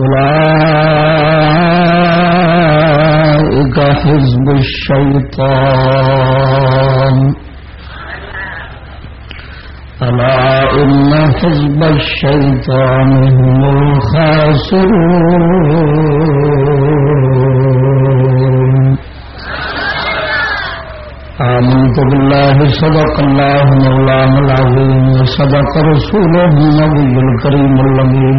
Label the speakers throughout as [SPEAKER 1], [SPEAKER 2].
[SPEAKER 1] أولئك حزب الشيطان. ألا إن حزب الشيطان هم الخاسرون. آمنت بالله، صدق الله مولانا العظيم، وصدق رسوله النبي الكريم اللمين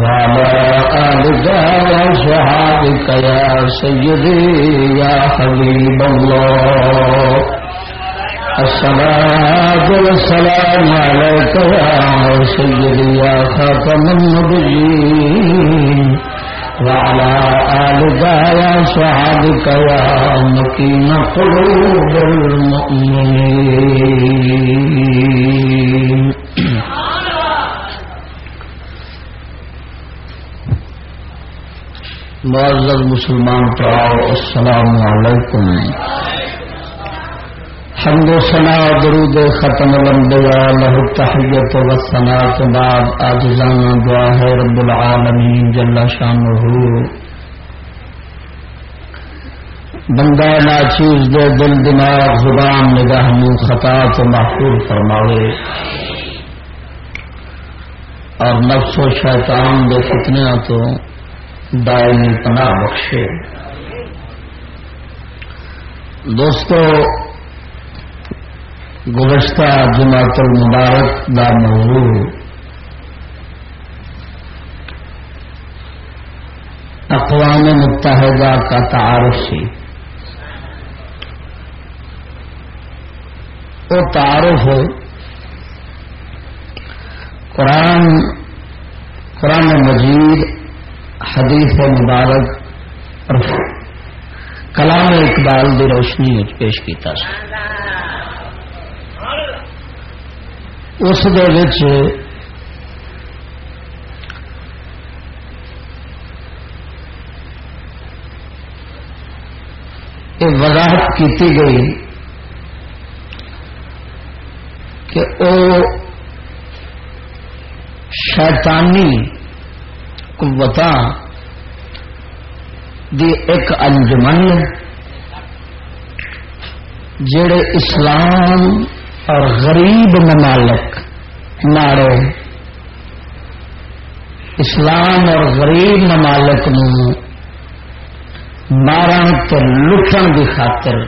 [SPEAKER 1] وعلى آلك وصحابك يا سيدي يا حبيب الله. الصلاة والسلام عليك يا سيدي يا خاتم النبيين. وعلى آلك يا يا مكين قلوب المؤمنين. معزز مسلمان پراؤ السلام علیکم۔ حمد و ثنا، درود ختم الانبیاء له تحیت و ثنا کے بعد۔ آجزانہ دعا ہے رب العالمین جل شانہ بندہ ناچیز دے دل، دماغ، زبان نگاہ منہ خطا تو محفوظ فرماوے۔ اور نفس و شیطان دے فتنے تو دائمی پناہ بخشے۔ دوستو، گزشتہ جماعت المبارک دا موضوع اقوام متحدہ کا تعارف سی وہ تعارف ہے۔ قرآن قرآن مجید حدیث مبارک اور کلام اقبال دی روشنی پیش کیتا اس وضاحت کی گئی کہ وہ شیطانی قوت دی ایک انجمن جڑے اسلام اور غریب ممالک مارے اسلام اور غریب ممالک مارن تو لٹن کی خاطر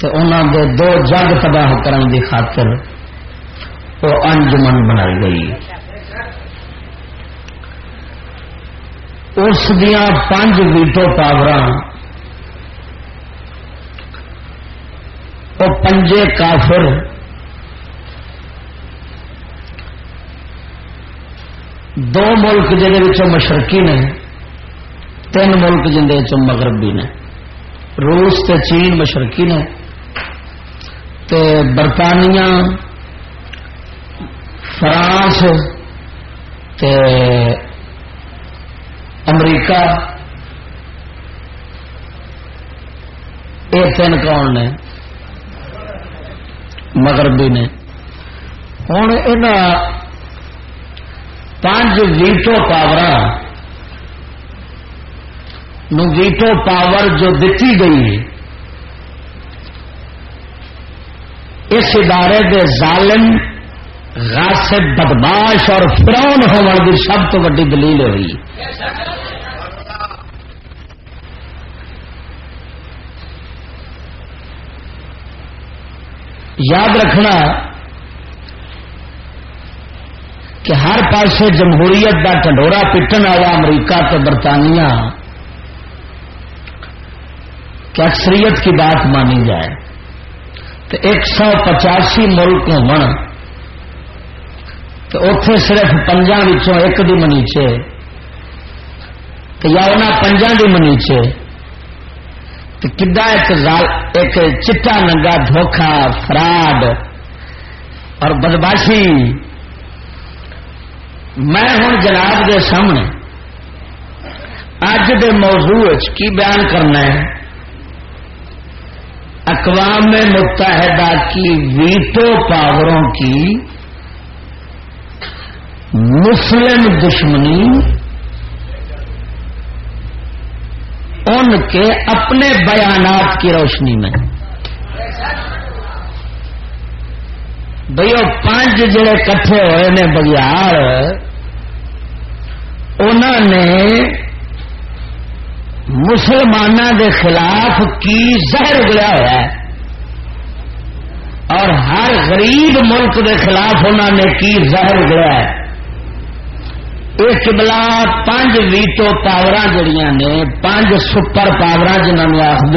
[SPEAKER 1] تو انہوں دے دو جگ تباہ کرن دی خاطر وہ انجمن بنائی گئی۔ اس دیا پانچ ویٹو پاور وہ پنجے کافر، دو ملک جہد مشرقی نے، تین ملک جن مغربی نے۔ روس تے چین مشرقی نے، تے برطانیہ، فرانس، تے امریکہ، یہ تین کون نے؟ مغربی نے۔ ہوں ان پانچ ویٹو پاور ویٹو پاور جو دیتی گئی اس ادارے دے ظالم، غاصب بدماش اور فرون ہونے کی سب تو ویڈی دلیل ہوئی۔ یاد رکھنا کہ ہر پاسے جمہوریت کا ٹنڈورا پٹن آیا امریکہ تو برطانیہ، کہ اکثریت کی بات مانی جائے۔ تو ایک سو پچاسی ملک ہو تو اتے صرف پنجا ایک دی منیچے تو یا انہیں پنجا دی منیچے تو کدا ایک چٹا ننگا دھوکھا، فراڈ اور بدباشی میں ہوں جناب کے سامنے۔ اج دے موضوع کی بیان کرنا ہے؟ اقوام متحدہ کی ویٹو پاوروں کی مسلم دشمنی ان کے اپنے بیانات کی روشنی میں۔ بھائی وہ پانچ جڑے کٹھے ہوئے نے بگیار انہوں نے مسلمانوں کے خلاف کی زہر گیا ہوا ہے۔ اور ہر غریب ملک کے خلاف انہوں نے کی زہر گیا ہے۔ یہ قبلہ پانچ ویٹو پاور جڑیاں نے پانچ سپر پاور جنہوں آخر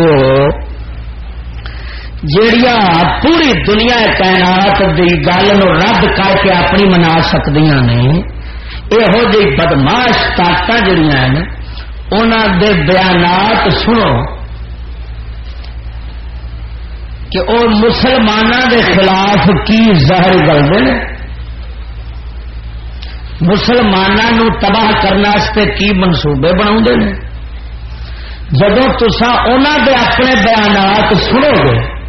[SPEAKER 1] جڑیاں پوری دنیا تعینات کی گل رد کر کے اپنی منا سکتی نے یہو جی بدماش طاقت جڑیاں ہیں انہوں دے بیانات سنو کہ وہ مسلمانوں دے خلاف کی زہر گلتے ہیں مسلمانوں تباہ کرنے کی منصوبے بنا جدو تسا انہوں دے اپنے بیانات سنو گے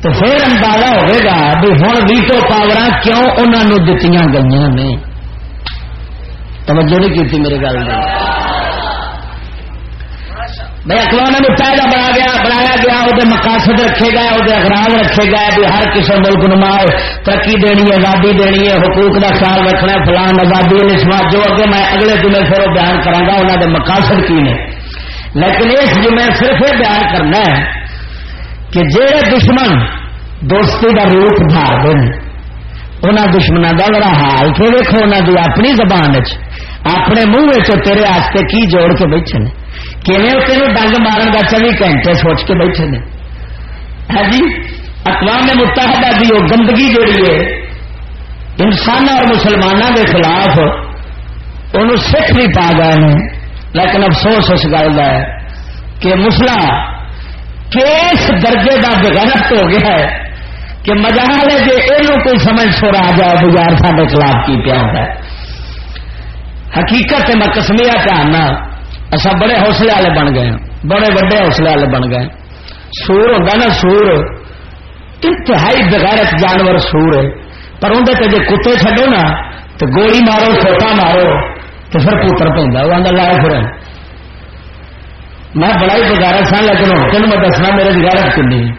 [SPEAKER 1] تو پھر اندازہ ہوگا بھی ہوں ویٹو پاور کیوں انہوں دتی گئی نے۔ توجہ نہیں کی میرے گل میں بھائی اقوام متحدہ بنا گیا، بنایا گیا وہ مقاصد رکھے گئے وہ اخراج رکھے گئے بھی ہر کسی ملک نما ترقی دینی آزادی دینی ہے، حقوق کا خیال رکھنا فلان آزادی سماج جو اگے میں اگلے دن پھر بیان کرا انہوں کے مقاصد کی نے۔ لیکن اس جو میں صرف یہ بیان کرنا ہے کہ جہے دشمن دوستی کا روپ دھار دیں انہوں دشمنوں کا بڑا حال کہ دیکھو انہوں کی اپنی زبان چ اپنے منہ تیرے آستے کی جوڑ کے بیٹھے ہیں تینوں ڈنگ مارن کا چوبی گھنٹے سوچ کے بیٹھے نے۔ ہے جی اقوام متحدہ کی وہ گندگی جڑی ہے انسان اور مسلمانوں کے خلاف انہوں سکھ بھی پا گئے ہیں۔ لیکن افسوس اس گل کا ہے کہ مسلا کس درجے کا بغیرت ہو گیا ہے کہ مزاح ہے کہ یہ کوئی سمجھ سور آ جائے بازار سارے خلاف کی پیا ہے۔ حقیقت میں کسمیا چاہنا اصا بڑے حوصلے والے بن گئے ہاں، بڑے وڈے حوصلے والے بن گئے ہاں۔ سور ہوتا نا، سور انتہائی بغیرت جانور سور ہے۔ پر اندر جی کتے چڈو نا تو گولی مارو چھوٹا مارو تو پھر پوتر پہ وہ آدھا پھر۔ میں بڑا ہی بغیرت سا لیکن تین میں دسنا، میرے بغیرت کنی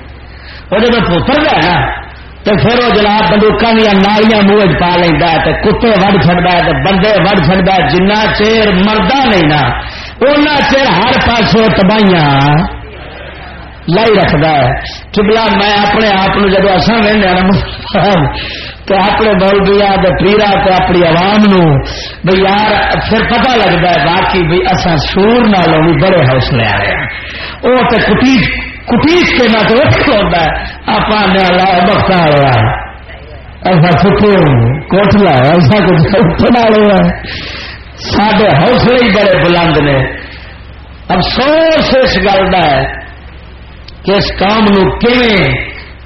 [SPEAKER 1] وہ جب پوتر گیا نا تو پھر وہ جناب بندوقوں دیا نالیاں منہ پا لینا کتے وڑ چڑتا ہے بندے وڑ چڑتا جنہ چیر مردہ نہیں نا چر ہر پاسوں تباہیاں لائی رکھتا ہے۔ چبلا میں اپنے آپ جب اصا لینا تو اپنے مولبیا پیرا تو اپنی عوام نو بھائی یار، پھر پتا لگتا ہے باقی بھائی اصا سور نالوں بھی بڑے حوصلے آ رہے ہیں وہ تو کٹی کٹیس کے نہ تو ہوتا ہے۔ آپ لا بخت ہوا ایسا سکھے کوٹلا، ایسا کچھ اٹھنا ہوا ہے۔ سڈے حوصلے ہی بڑے بلند نے افسوس اس گل کا ہے کہ اس کام نو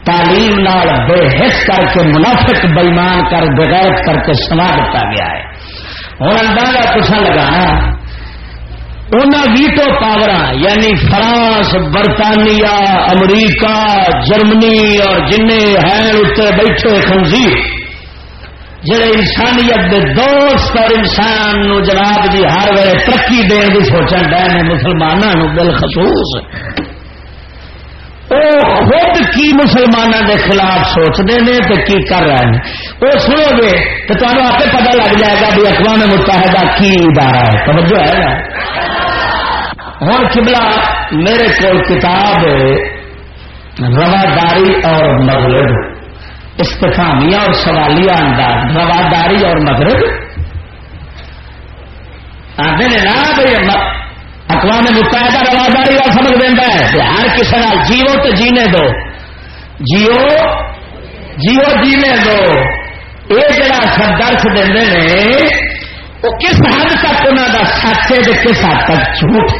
[SPEAKER 1] تعلیم نال بے حص کر کے منافق بےمان کر بغیرت کر کے سما دیتا گیا ہے ہوں اندازہ کچھ لگانا ان ویٹو پاور یعنی فرانس برطانیہ امریکہ جرمنی اور جن ہیں اتنے بیٹھے خنزیر جڑے انسانیت دے دوست اور انسان نو جناب جی ہر ویل ترقی دن کی سوچن ڈے نے مسلمانوں بالخصوص وہ خود کی مسلمانوں دے خلاف سوچتے ہیں تو کی کر رہے ہیں؟ وہ سنو جی، گے تو تمہیں آپ پتا لگ جائے گا بھی اقوام متحدہ کی ادارہ ہے۔ توجہ ہے نا؟ ہوں کبلا میرے کو کتاب رواداری اور مغرب۔ استفامیہ اور سوالیہ انداز، رواداری اور مغرب۔ آتے نے نا بھائی اقوام متحدہ رواداری اور سمجھ دینا ہے۔ ہر کسی نال جیو تو جینے دو۔ جیو جیو جینے دو۔ یہ جڑا سدرس دے وہ کس حد تک انہوں کا سچ ہے، کس حد تک جھوٹ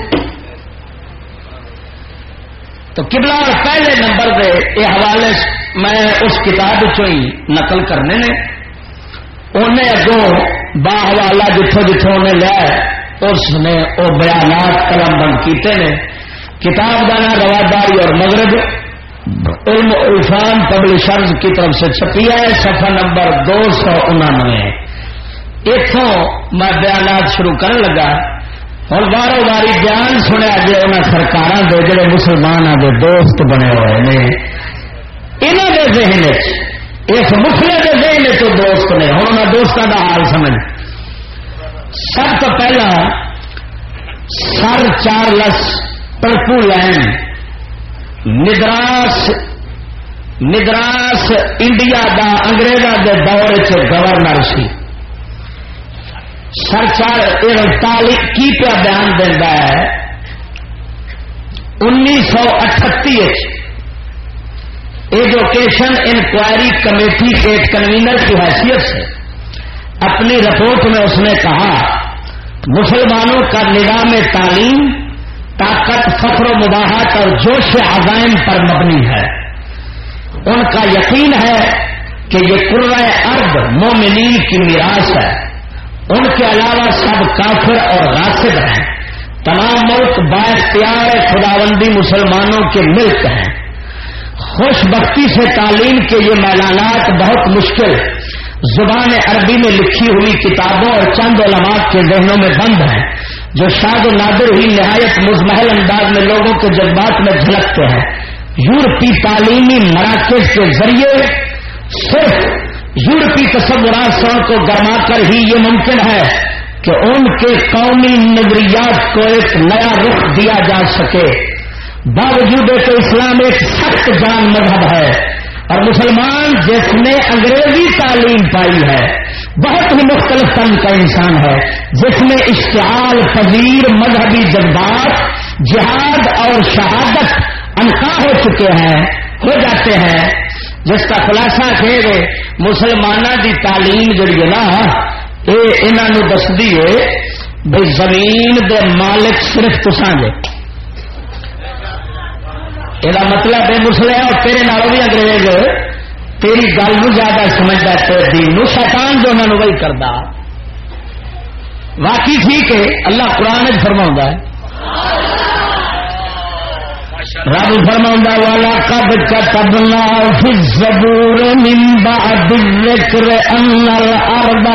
[SPEAKER 1] تو قبلہ اور پہلے نمبر دے یہ حوالے میں اس کتاب ہی نقل کرنے نے، انہیں اگوں با حوالہ جتوں جتوں انہیں لیا اس نے وہ بیانات قلم بند کیتے نے۔ کتاب کا نام رواداری اور مغرب، علم عرفان پبلشرز کی طرف سے چھپی ہے سفر نمبر دو سو انانوے۔ اتوں میں بیانات شروع کرنے لگا۔ اور باروں باری بیان سنیا جی ان سرکار کے جڑے مسلمان کے دوست بنے ہوئے نے۔ انہوں کے ذہن اس مسلے کے ذہن تو دوست نے ہوں میں دوستوں کا حال سمجھ۔ سب تو پہلا، سر چارلس پرپو لین۔ ندراس ندراس انڈیا دا انگریزوں کے دور چ گورنر سی۔ سرچار کی پیا بیان دینا ہے؟ انیس سو اٹھتی ایجوکیشن انکوائری کمیٹی کے کنوینر کی حیثیت سے اپنی رپورٹ میں اس نے کہا، مسلمانوں کا نظام تعلیم طاقت، فخر و مباحت اور جوش عزائم پر مبنی ہے۔ ان کا یقین ہے کہ یہ قرآ ارد مومنین کی میراث ہے۔ ان کے علاوہ سب کافر اور راسد ہیں۔ تمام ملک باختیار خداوندی مسلمانوں کے ملک ہیں۔ خوش بختی سے تعلیم کے یہ میلانات بہت مشکل زبان عربی میں لکھی ہوئی کتابوں اور چند علماء کے ذہنوں میں بند ہیں، جو شاد و نادر ہی نہایت مزمحل انداز میں لوگوں کے جذبات میں جھلکتے ہیں۔ یورپی تعلیمی مراکز کے ذریعے صرف یورپی تصورات سو کو گرما کر ہی یہ ممکن ہے کہ ان کے قومی نظریات کو ایک نیا رخ دیا جا سکے۔ باوجود کہ اسلام ایک سخت جان مذہب ہے اور مسلمان جس نے انگریزی تعلیم پائی ہے، بہت ہی مختلف فن کا انسان ہے۔ جس میں اشتعال پذیر مذہبی جذبات، جہاد اور شہادت انکا ہو چکے ہیں، ہو جاتے ہیں۔ جس کا خلاصہ کہ مسلمانوں کی تعلیم جڑی ہے نا، یہ انہوں دستی ہے بھائی زمین دے مالک صرف تسان جے یہ مطلب ہے مسلے اور تیرے نالوں بھی انگریز تیری گل نو زیادہ سمجھتا تیرے دین شیطان جو انہوں وہی کرتا واقعی ٹھیک ہے اللہ قرآن فرما ہے رب فرما والا کب کتبنا فی الزبور من بعد الذکر ان الارض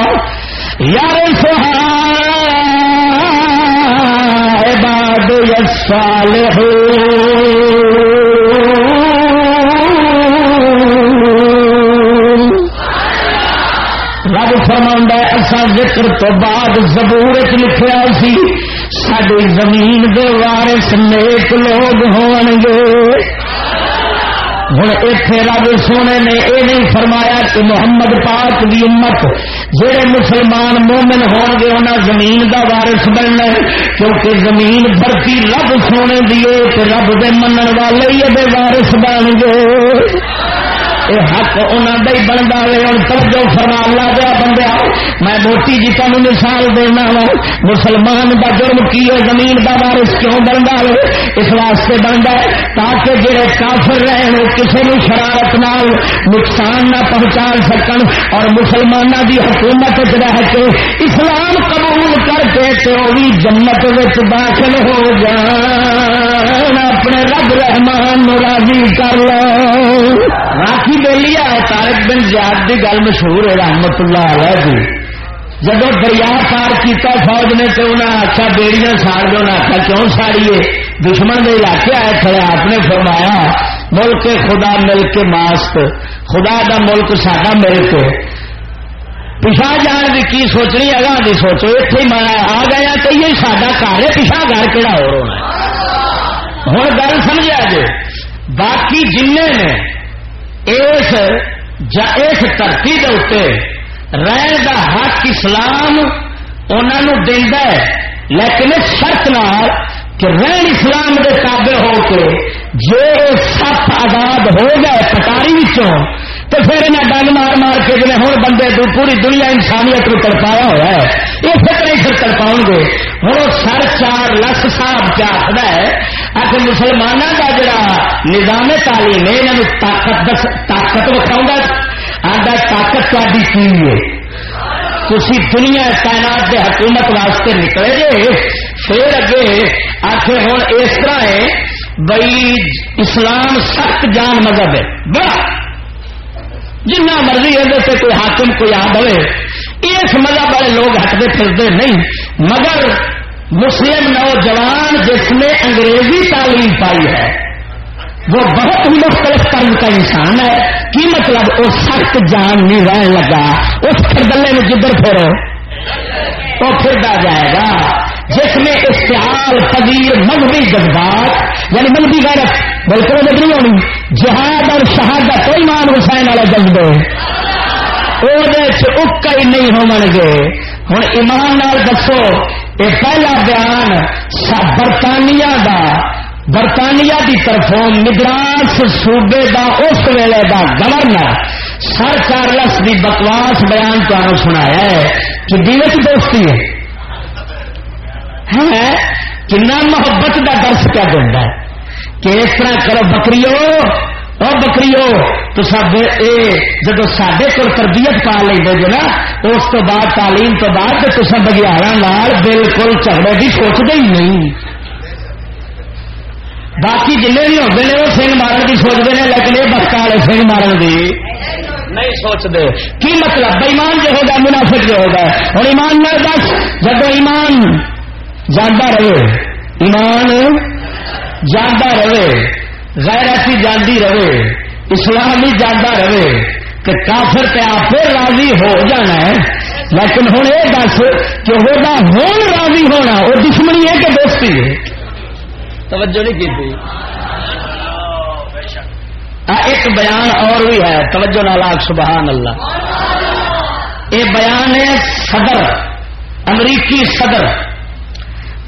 [SPEAKER 1] یرفها عباد الصالحون رب فرما ایسا ذکر تو بعد زبور چ لکھا سی ساری زمین دے وارث نیک لوگ ہون گے۔ ہوں اتے رب سونے نے یہ نہیں فرمایا کہ محمد پاک کی امت جہے مسلمان مومن ہون گے انہیں زمین دا وارث بننا کیونکہ زمین برتی رب سونے دیے رب دے منن والے ہی وارث بن گئے گے حق انہوں ہی بنتا ہے ہوں توجہ فرما لا دیا بندہ میں موٹی جی تمہیں مثال دینا وا، مسلمان کا جرم کی ہے، زمین کا وارث کیوں بنتا ہے؟ اس واسطے بنتا ہے تاکہ جہے کافر رہے وہ کسی نے شرارت نال نقصان نہ پہنچا سکن۔ اور مسلمانوں کی حکومت رہ کے اسلام قبول کر کے تو بھی جنت داخل ہو جان۔ رحمان اپنے رب رحمان راضی کر لو۔ راکھی بہلی ہے تارک بن زیاد کی گل مشہور ہے رحمت اللہ علیہ جی جب دریا پار کیتا فوج نے تو انہیں آخیا بیڑیاں ساڑ دو۔ آخیا کیوں ساڑیے؟ دشمن کے علاقے آئے تھے آپ نے فرمایا، ملک خدا مل کے ماسک خدا دا ملک ساڈا مل کے پچھا جان کی کی سوچنی، اگاں کی سوچو۔ اتنے مانا آ گیا تو یہ ساڈا گھر ہے پچھا گھر کہڑا ہو ہونا ہوں گل سمجھا جی۔ باقی جن نے اس اس دھرتی کے اتنے رہن کا حق اسلام انہوں دینا ہے، لیکن اس شرط نال کہ رہن اسلام کے تابع ہو کے جی سپ آزاد ہو گئے پٹاری تو پھر انہیں ڈن مار مار کے جی ہوں بندے پوری دنیا انسانیت کو تڑپایا ہوا ہے، یہ پھر نہیں پھر تڑپاؤ گے ہوں سر چار لکھ صاحب کیا آخر ہے آخر مسلمانوں کا جڑا نظام تعلیم ہے یہاں طاقت دس طاقت وکھاؤں گا آدھا طاقت تاری کی ہے۔ تھی دنیا تعینات کے حکومت واسطے نکلے گے پھر اگے آخر ہوں اس طرح ہے بھائی اسلام سخت جان مذہب ہے۔ بڑا۔ جنا مرضی ہے کوئی حاکم کوئی آد ہوئے اس مذہب والے لوگ ہٹتے پھرتے نہیں۔ مگر مسلم نوجوان جس نے انگریزی تعلیم پائی ہے، وہ بہت ہی مختلف قرم کا انسان ہے۔ کی مطلب؟ وہ سخت جان نہیں رہن لگا۔ اس خردلے میں جدھر پھرو وہ پھردا جائے گا۔ جس میں اشتہار پذیر مذہبی جذبات یعنی مذہبی غیرت بالکل نہیں ہونی جہاد اور شہادت کوئی مان حسین والا جذبے وہ اکا ہی نہیں ہو گے ہوں ایمان نال دسو یہ پہلا بیان برطانیہ دا، برطانیہ کی طرفوں مدراس صوبے دا، اس ویلے دا گورنر سر چارلس کی بکواس بیان تمہیں سنایا ہے کہ دل دوستی ہے۔ ہاں، کنا محبت کا درس کیا دینا کہ اس طرح کرو بکریو اور بکریو تو سب جب سڈے کو تربیت پا لیں گے نا اس تو بعد تعلیم تو بعد تو سب بگیارا بالکل جھگڑے کی سوچتے ہی نہیں۔ باقی جن بھی ہوتے ہیں وہ سنگ مارن کی سوچتے ہیں لیکن یہ بخت والے سنگ مارن کی نہیں سوچتے کی مطلب؟ بےمان جو ہوگا منافق جو ہوگا۔ اور ایمان نہ دس جب ایمان جانا رہے ایمان جانا رہے غیرتی جاندی رہے اسلام ہی جانا رہے کہ کافر پہ آپ راضی ہو جانا ہے؟ لیکن ہوں یہ دس کہ ہوگا ہوں راضی ہونا وہ دشمنی ہے کہ دوستی ہے؟ توجہ نہیں کی تھی؟ ایک بیان اور بھی ہے توجہ نالاگ سبحان اللہ۔ یہ بیان ہے صدر امریکی صدر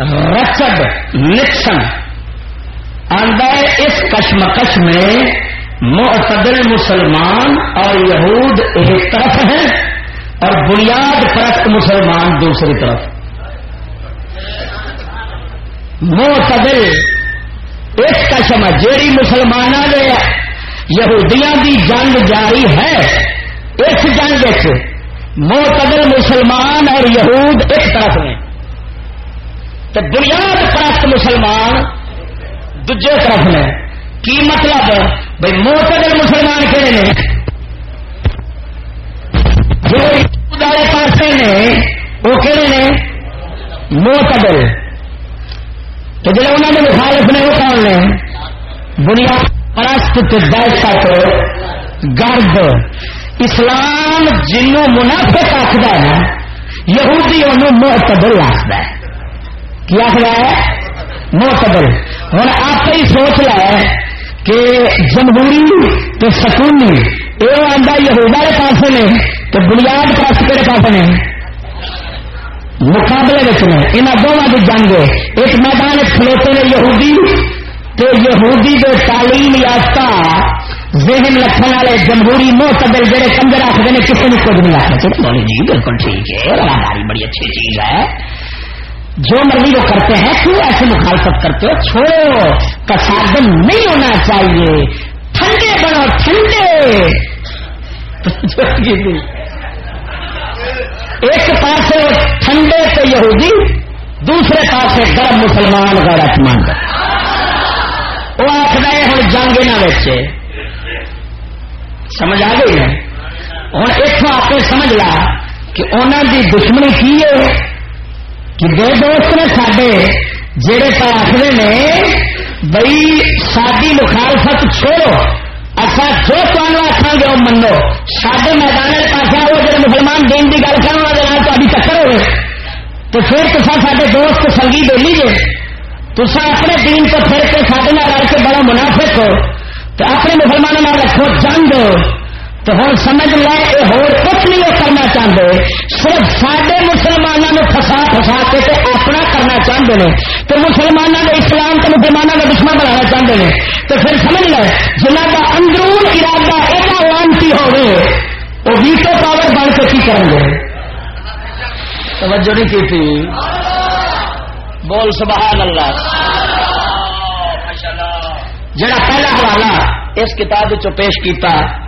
[SPEAKER 1] رچڈ نکسن۔ اس کشمکش میں معتدل مسلمان اور یہود ایک طرف ہیں اور بنیاد پرست مسلمان دوسری طرف. معتدل اس کشم جیڑی مسلمانوں نے یہودیاں دی جنگ جاری ہے، اس جنگ معتدل مسلمان اور یہود ایک طرف ہیں۔ تو بنیاد پرست مسلمان دجے طرف نے۔ کی مطلب؟ بھائی موتدل مسلمان کہڑے نے؟ جو پاسے نے، وہ کہڑے نے؟ موتدل۔ تو جب انہوں نے مخالف نے، وہ کون نے؟ بنیاد پرست دہشت، گرد۔ اسلام جنوں منافع آخر ہے نا، یہودی انہوں معتدل آخر ہے۔ کی آخر ہے؟ معتدل ہوں آپ ہی سوچ ل کہ جمہوری تو سکونی یہ آتا یہودا کے پاس نے تو بنیاد پرست کہڑے پاس نے؟ مقابلے میں یہاں دونوں کی جنگ ایک میدان کھلوتے نے یہودی تو یہودی کے تعلیم یافتہ ذہن لکھن والے جمہوری معتدل جہے کمزور آخر نے، کسی نے کچھ نہیں آخر۔ چلو جی بالکل ٹھیک ہے۔ بڑی اچھی چیز ہے۔ جو مرضی وہ کرتے ہیں، کیوں ایسے مخالفت کرتے ہو؟ چھوڑو، کسادم نہیں ہونا چاہیے۔ ٹھنڈے بنو، ٹھنڈے۔ ایک پاس ٹھنڈے تو یہودی، دوسرے پاس گرم مسلمان غیرت مند وہ آخر ہوں جنگ نہ سمجھ آ گئی ہے؟ ہوں اتوں آپ سمجھ لا کہ انہوں کی دشمنی کی ہے؟ کہ دو دوست نے سڈے جہے تو آخر نے بئی ساری مخالفت چھوڑو اچھا جو تمہیں آخان گے وہ منو۔ سڈے میدان پاس وہ جب مسلمان دین کی گل کرنے تاری چکر ہوئے۔ تو پھر تو سارے دوست سنگی بولی گے تصا اپنے دین کو پھر کے سارے رل کے بڑا منافق ہو۔ تو اپنے مسلمانوں رکھو جنگ۔ تو ہوں سمجھ لے یہ ہو کچھ نہیں وہ کرنا چاہتے صرف سارے مسلمانوں فسا فسا کے اپنا کرنا چاہتے ہیں تو مسلمانوں نے اسلام کے مسلمانوں کا دشمن بنانا چاہتے ہیں تو پھر سمجھ لے جنہ کا اندرون ارادہ ایسا لانتی ہوگی وہ ویٹو پاور بن کے کی کریں گے؟ توجہ نہیں کی تھی۔ بول سبحان اللہ۔ جڑا پہلا حوالہ اس کتاب پیش کیتا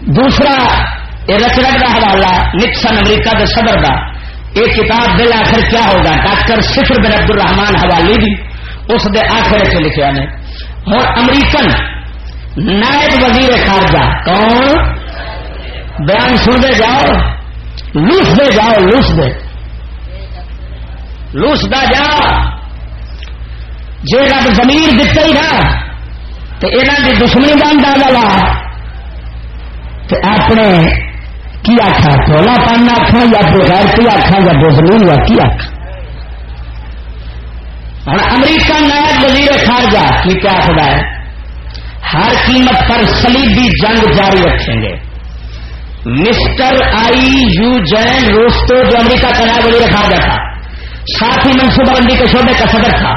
[SPEAKER 1] دوسرا، یہ رچرک کا حوالہ نکسن امریکہ کے صدر کا یہ کتاب دل آخر کیا ہوگا؟ ڈاکٹر سفر بن عبد الرحمان حوالی بھی اس دے آخر سے لکھا نے۔ ہوں امریکن نائب وزیر خارجہ، کون؟ بیان سنتے جاؤ۔ لوس دے جاؤ، لوس دے۔ لوس دا جا جی رب زمین دتا ہی نا تو یہاں کی دشمنی کا اندازہ لا اپنے کی آخا ٹولا پان آخا یا بغیر کی آخا یا بزمین یا کی آخا ہوں امریکہ نائب وزیر خارجہ، کی کیا آخر ہے؟ ہر قیمت پر سلیبی جنگ جاری رکھیں گے۔ Mister I you Jain Rostow, جو امریکہ کا نائب وزیر خارجہ تھا، ساتھ ہی منصوبہ بندی کے شعبے کا صدر تھا،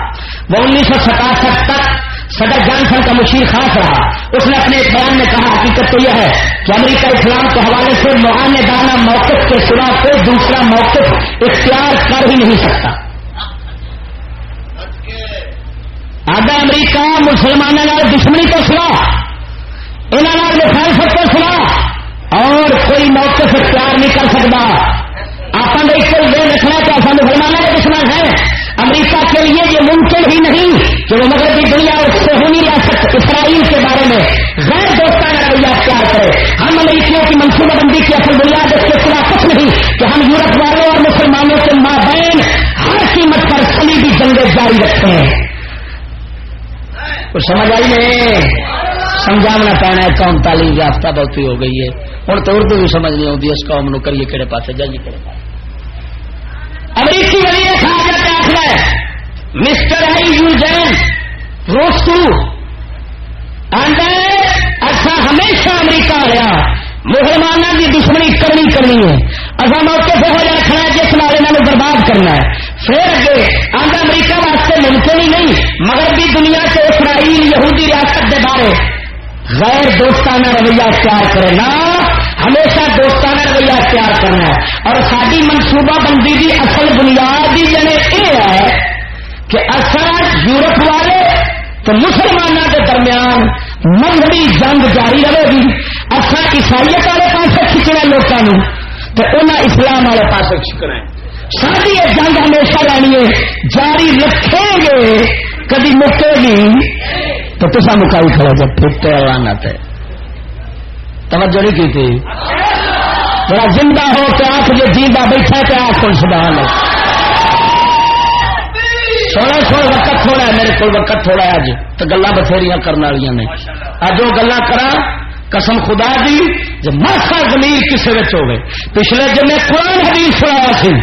[SPEAKER 1] وہ انیس سو ستاسٹھ تک صدر جانسن کا مشیر خاص رہا۔ اس نے اپنے ایک بیان میں کہا، حقیقت تو یہ ہے کہ امریکہ اسلام کے حوالے سے معانے دانا موقف کے سوا کوئی دوسرا موقف اختیار کر ہی نہیں سکتا۔ آدھا امریکہ مسلمانوں دشمنی کو سنا انہوں نے مخالفت کو سنا اور کوئی موقف اختیار نہیں کر سکتا۔ آپ نے اس کو یہ رکھنا کہ ایسا مسلمانوں کے دشمن ہیں۔ امریکہ کے لیے یہ ممکن ہی نہیں کہ وہ مغربی دنیا اس سے ریاست اسرائیل کے بارے میں غیر دوستانہ رویہ اختیار کرے۔ ہم امریکیوں کی منصوبہ بندی کی اصل بنیاد اس کے خلاف کچھ نہیں کہ ہم یورپ والوں اور مسلمانوں کے ماں بہن ہر قیمت پر سلیبی جنگیں جاری رکھتے ہیں۔ کچھ سمجھ آئی نہیں؟ سمجھانا پینا ہے، قوم تعلیم یافتہ بہت ہی ہو گئی ہے۔ ہوں تو اردو بھی سمجھ نہیں آتی، اس قوم نو کریے کہڑے پاس جائیے کہڑے پاس mister I you Jean Rousseau اچھا ہمیشہ امریکہ آیا مسلمانوں کی دشمنی کرنی کرنی ہے اصا موقع سے ہو رکھنا ہے جس نال انہوں برباد کرنا ہے پھر اگے آدھا امریکہ واسطے ممکن ہی نہیں مگر بھی دنیا کے اسرائیل یہودی ریاست کے بارے غیر دوستانہ رویہ اختیار کرے نا ہمیشہ دوستانہ رویہ اختیار کرنا ہے اور ساری منصوبہ بندی کی اصل بنیاد ہی جنے یہ ہے کہ اصل یورپ والے تو مسلمانوں کے درمیان مذہبی جنگ جاری رہے گی۔ اصل عیسائیت والے پاس کھچنا لوگوں تو انہیں اسلام والے پاس کھچنا ساری یہ جنگ ہمیشہ رہنی ہے۔ جاری رکھیں گے، کبھی مکے گی۔ تو تصا مکائی کھڑا جب پھٹے لانا تھے۔ توجہ نہیں کی تھی؟ تھوڑا زندہ ہو کے آخ جو جیتا بیٹھا کے آخ کون سبحان سونا سونا وقت تھوڑا ہے، میرے کو وقت تھوڑا ہے اج تو گلا بتھیری کرنے والی نے۔ اج وہ گلا کرا قسم خدا دی جب ماسا زمین کسی ہوگی پچھلے جن قرآن حدیث سنایا سی۔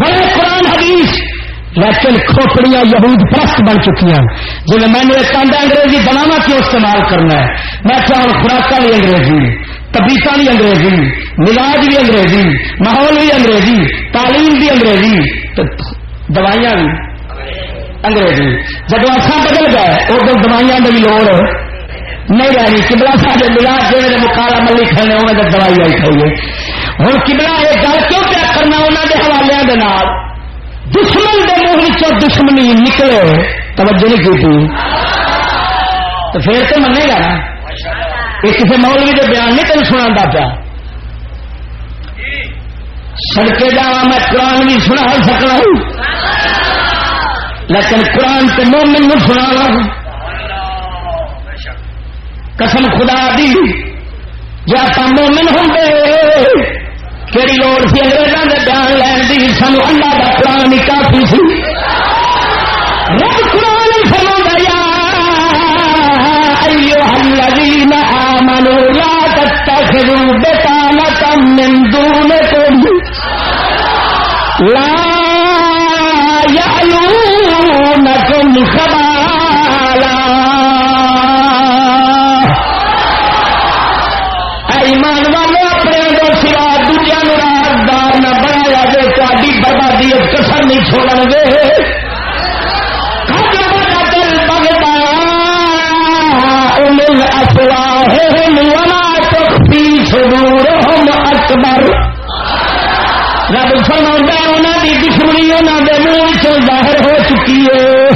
[SPEAKER 1] بڑے قرآن حدیث، لیکن کھوپڑیاں یہود پرست بن چکی ہیں جی میں نے ایک انگریزی بنانا کیوں استعمال کرنا ہے؟ میں چاہوں خوراک بھی انگریزی طبیعت بھی انگریزی ملاج بھی انگریزی، ماحول بھی انگریزی، تعلیم بھی انگریزی دوائیاں بھی انگریزی جب اچھا بدل گئے ادھر دوائیاں کی لوڑ نہیں رہی کبلا سارے ملاج جی مکالا ملی کھانے انہیں دوائی آئی کھائیے ہوں کبلا یہ گل کیوں کیا کرنا انہوں کے حوالے کے نام دشمن کے منہ دشمنی نکلے توجہ نہیں کی تو پھر تو منے گا نا یہ کسی مولوی کے بیان نہیں تین سنا پیا سڑکے جا میں قرآن بھی سنا سکنا ہوں لیکن قرآن کے مومن نہیں سنا قسم خدا دی جی آپ مومن ہوں کہڑی لوڑ سی انگریزوں کے بیان لین کی سانو اللہ کا قرآن ہی کافی سی۔ رب قرآن فرما گیا آمنوا لا تتخذوا بطانة من دونكم لا يعلونكم خبالا ایمان والے اپنے دو سوا دوجا رازدار نہ بنایا جائے تاری بربادی کسر نہیں چھوڑ گے۔ فرما انہوں کی دشمنی انہوں نے منہ ظاہر ہو چکی ہے۔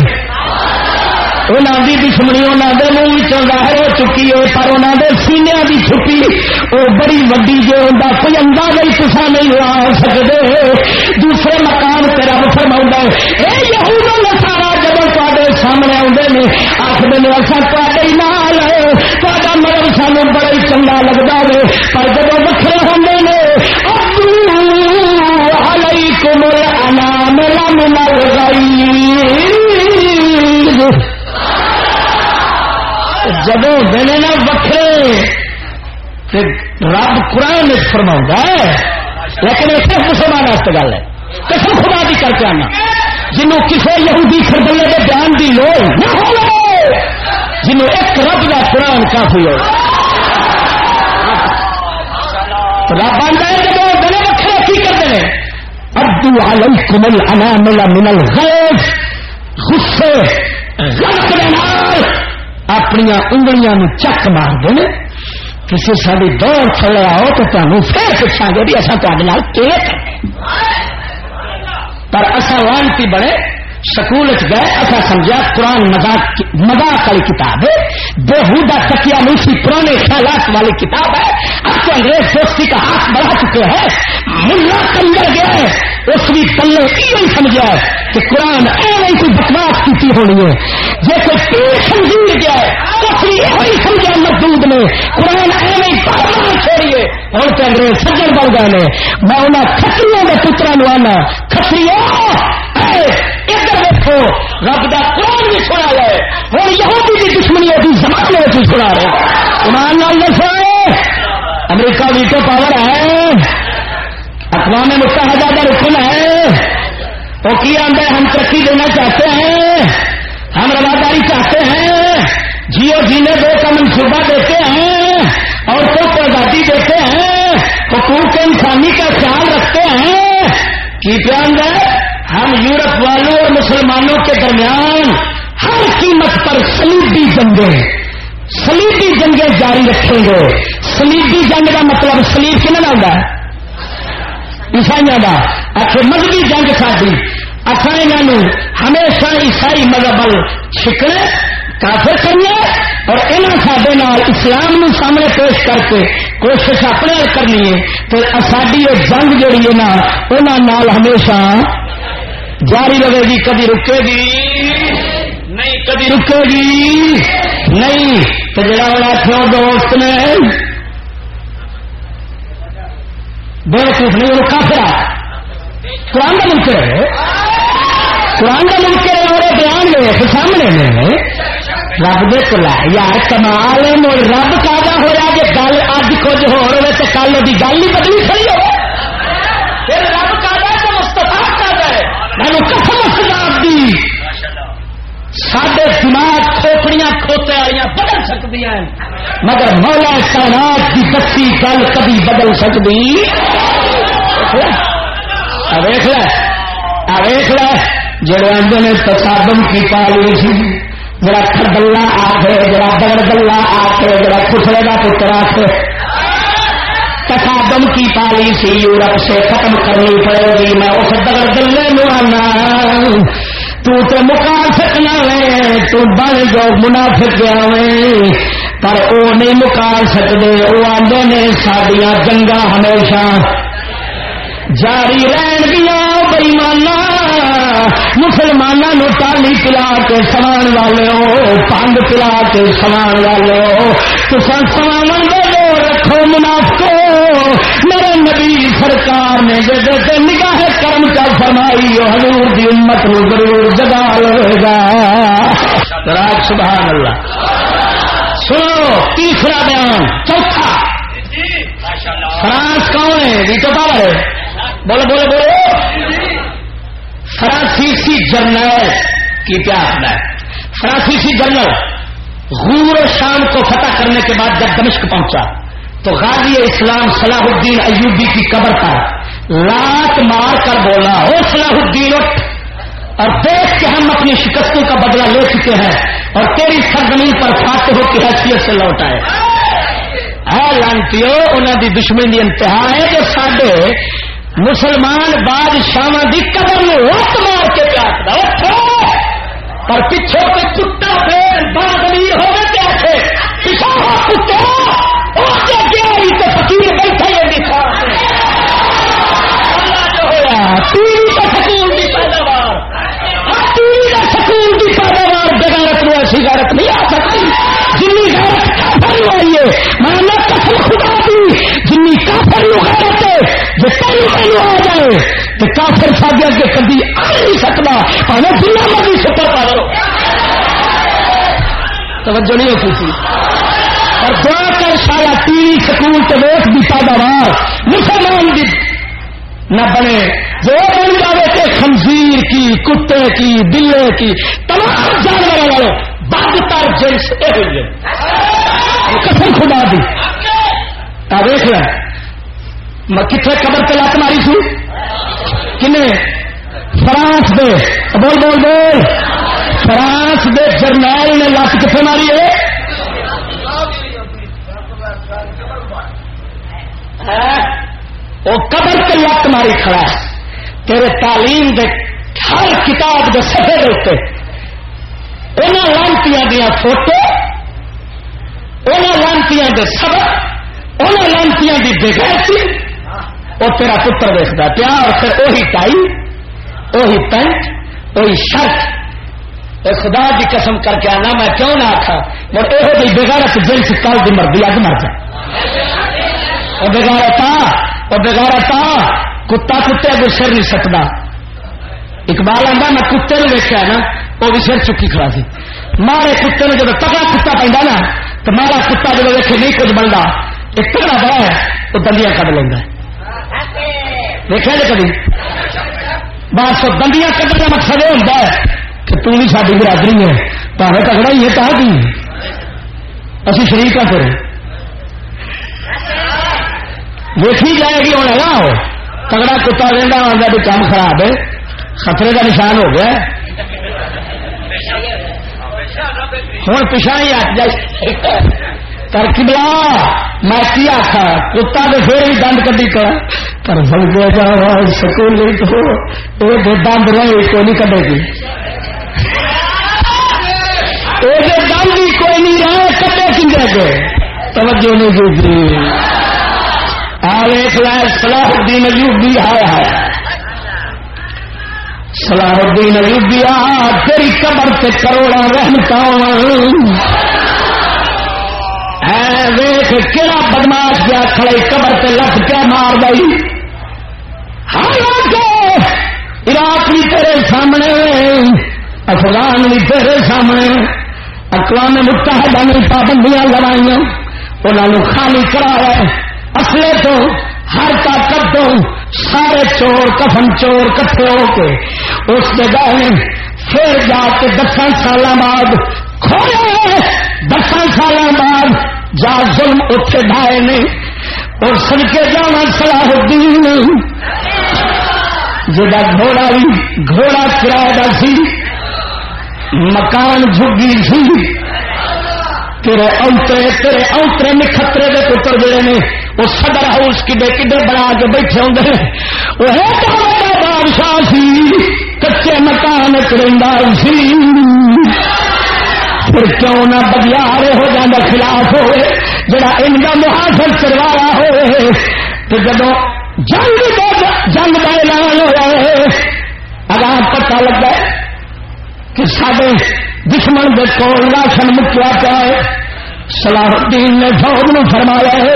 [SPEAKER 1] انہوں کی دشمنی انہوں کے منہ ظاہر ہو چکی ہے، پر انہوں کے سینیا کی چھٹی وہ بڑی وڈی جو ہوں کوئی اندازہ ہی تصا نہیں لا سکتے دوسرے مقام پہ رب فرما ہے سارا جب تے سامنے آتے ہیں آخر اصا تے نال تا مرم سانو بڑا ہی چنگا لگتا ہے پر جب وکرے ہونے جب دن نا وکرے رب قرآن فرما ہے، لیکن یہ صرف مسلمان گل ہے۔ کسم خدا بھی کر کے آنا۔ جنوں کسی یہودی خردلے کے بیان کی لوڑ نہ ہو جنوں ایک رب کا قرآن کافی ہو۔ رب آتا ہے جب دن وکرے کی کرتے ہیں علیکم الانامل من الغیظ غصے غلط اپنی انگلیاں نو چک مار دیں کسی ساری دوڑ چلے آؤ تو تمہیں پھر پوچھا گے بھی اصا تے پر اصا لانتی بڑے سکول گئے اصا سمجھا قرآن مزاق مزاق والی کتاب ہے بےحدہ تکیا موسی پرانے خیالات والی کتاب ہے اب تو انگریز دوستی کا ہاتھ بڑھا چکے ہیں، ملا کندر گیا ہے اس بھی پلے یہ سمجھا کہ قرآن ایویں کوئی بکواس کی ہونی ہے۔ جیسے پیر سمجھ گیا ہے اس بھی یہ سمجھا مردود نے قرآن ایویں پڑھنا چھوڑیے اور تو انگریز سجن بن گئے نے میں انہیں کتریوں کے پترا نو آنا۔ کتری ادھر دیکھو۔ رب کا قرآن بھی سنا ہے۔ اور یہودی کی دشمنی ہوتی زمانے کی سنا رہے ایمان لال دسو امریکہ ویٹو پاور ہے۔ اقوام متحدہ کا رکن ہے۔ وہ کی آدھا ہم ترقی دینا چاہتے ہیں۔ ہم رواداری چاہتے ہیں۔ جیو جینے دو کا منصوبہ دیتے ہیں۔ عورتوں کو آزادی دیتے ہیں۔ حقوق انسانی کا خیال رکھتے ہیں۔ کی پیان ہے؟ ہم یورپ والوں اور مسلمانوں کے درمیان ہر قیمت پر سلیبی جنگیں۔ سلیبی جنگیں جاری رکھیں گے۔ سلیبی جنگ کا مطلب سلیب کن آتا ہے عیسائی کا آخر مذہبی جنگ ساری اصل ہمیشہ عیسائی مذہب چھکنے، کافر کرنا اور انہیں سڈے اسلام نو سامنے پیش کر کے کوشش اپنے کرنی ہے۔ تو ساری یہ جنگ جہی ہے نا انہوں ہمیشہ جاری رہے گی کبھی رکے گی، نہیں کبھی رکے گی، نہیں۔ تو جڑا بڑا دوست نے بے وقوف نہیں وہ کافر قرآن کا منکر ہے۔ قرآن کا منکر ہے اور بیان لے گئے سامنے میں۔ رب دے کلا یار کمال رب تازہ ہوا کہ گل اج کچھ ہو رہے تو کل وہ گل ہی بدلی کھڑی ہو پھر رب تازہ تو مستفا رہا ہے۔ میں نے کسم سڈے دماغ کھوپڑیاں کھوتے والی بدل سکتی ہیں مگر مولا کائنات کی دسی گل کبھی بدل سکتی ویخ لویخ لے جڑے آدھے نے تصادم کی پالی سی جڑا کھڈلا آ جڑا بگڑ گلا آ جڑا کھسڑے کا پتر آ تصادم کی پالی سی یورپ سے ختم کرنی پڑے گی میں اس دگڑ گلے نو آنا تو تے مکا سکنا ہے تو بن جو منافق گیا پر وہ نہیں مکا سکتے وہ آدھے نے سڈیا جنگا ہمیشہ۔ جاری رہن دیا بئیمانا مسلمانوں ٹالی پلا کے سمان والے ہو، پانڈ پلا کے سمان والے ہو۔ تو سمان دے رکھو منافقو۔ میرے نبی سرکار نے دے دیتے نگاہ کرم کا فرمائی حضور دی امت نو ضرور جگا لے گا۔ راج سبحان اللہ۔ سنو، تیسرا بیان، چوتھا۔ فرانس کون ہے؟ ویٹو پاور ہے۔ بولو بولو بولو۔ فرانسیسی جرنل، کی کیا ہے فرانسیسی جرنل، غور شام کو فتح کرنے کے بعد جب دمشق پہنچا۔ تو غازی اسلام صلاح الدین ایوبی کی قبر پر لات مار کر بولا ہو صلاح الدین اٹھ اور دیکھ کے ہم اپنی شکستوں کا بدلہ لے چکے ہیں اور تیری سرزمین پر فاتحوں کی حیثیت سے لوٹ آئے۔ لانتی انہوں کی دشمن کی انتہا ہے جو سڈے مسلمان بادشاہ کی قدر میں وقت مار کے پیار پر پیچھے کے کتا پھر بادلی ہو گئے کیا پیچھا کتے فکیر بیٹھے سکول کی پیداوار سکول کی پیداوار بغیرت میں ایسی غیرت نہیں آ سکتی جنی غیرت کافر میں نے قسم خدا دی جنی کافر غیرت ہے جو پہلو آ جائے تو کافر کبھی آ نہیں سکتا توجہ نہیں ہوتی تھی اور دعا کر سارا ٹی سکول پیداوار مسلمان کی نہ بنے جو بن جائے کہ خنزیر کی، کتے کی، بلے کی، تمام جانور والے بد تر جنس یہ ہوئی ہے۔ قسم خدا دی۔ دیکھ لیں۔ میں کتنے قبر سے لت ماری سو کن فرانس دے۔ بول بول بول۔ فرانس دے جرنیل نے لت کتنے ماری ہے؟ ہاں۔ وہ قبر کے لت ماری کھڑا ہے۔ تیرے تعلیم دے ہر کتاب کے سفے دے انہوں لانتی دیا فوٹو انہوں لانتی دے سبق انہوں لانتی کی بغیرتی وہ تیرا پتر دیکھتا پیا اور پھر وہی ٹائی وہی پینٹ وہی شرط اے خدا کی قسم کر کے آنا، میں کیوں نہ آخا مر یہ جی بغیرت جنس کل کی مرضی اگ مر جائے بغیرتا وہ بغیرتا کتا کتے اگر سر نہیں سکتا اقبال آتا میں کتے نے دیکھا نا وہ بھی سر چکی کھڑا سی۔ مارے کتے نے جب تگڑا کتا پہ نا، تو مارا کتا جب دیکھے نہیں کچھ بنتا ایک تگڑا بڑا ہے تو دندیاں کٹ لینا دیکھا جی کبھی بس دندیاں کٹنے کا مقصد یہ ہوتا ہے کہ تم بھی ساری برادری ہے پاوے تگڑا ہی ہے کہا کی اسی شریک ہاں پھر دیکھی جائے گی، ہوں ہو۔ تگڑا کتا لینا آتا بھی کام خراب ہے۔ خطرے کا نشان ہو گیا۔ ہوں پچھا ہی آ جائے۔ ترکیبلا میں کی آخا کتا تو پھر بھی دند کدی کر پر بل جا سکول تو یہ دند رہے کوئی نہیں کٹے گی۔ دند بھی کوئی نہیں رہے کٹے کی جگہ توجہ نہیں کی سلاح الدین ایوبی آیا ہے۔ سلاح الدین ایوبی آ، تیری قبر سے کروڑا رحمتا ویخ کہڑا بدماش گیا کھڑے قبر سے لت کیا مار گئی حالانکہ عراق بھی تیرے سامنے، افغان بھی تیرے سامنے۔ اقوام متحدہ نے پابندیاں لڑائیاں انہوں خالی کرایا۔ اصلے تو ہر طاقت تو سارے چور، کفن چور کٹھے ہو کے اس کے گئے پھر جا کے دسان سال بعد کھوئے دسان سال بعد جا ظلم اتنے ڈھائے نے۔ اور سن کے جانا صلاح الدین جا گھوڑا بھی گھوڑا کرایہ سی، مکان جھگی سی۔ تیرے اوترے تیرے اوترے نکھترے دے پتر جڑے نے، وہ صدر ہاؤس کڈے کڈے بنا کے بیٹھے ہوں وہ بادشاہ سی، کچے مکان کرا سی۔ پھر کیوں نہ بدیار ہو جانا خلاف ہوئے، جڑا ان کا محاصل کروایا ہوئے۔ تو جب جنگ جنگ کا اعلان ہوا ہے اگر پتا لگا کہ سارے دشمن کے کول راشن مکیا پیا ہے سلاح الدین نے فوج نے فرمایا ہے،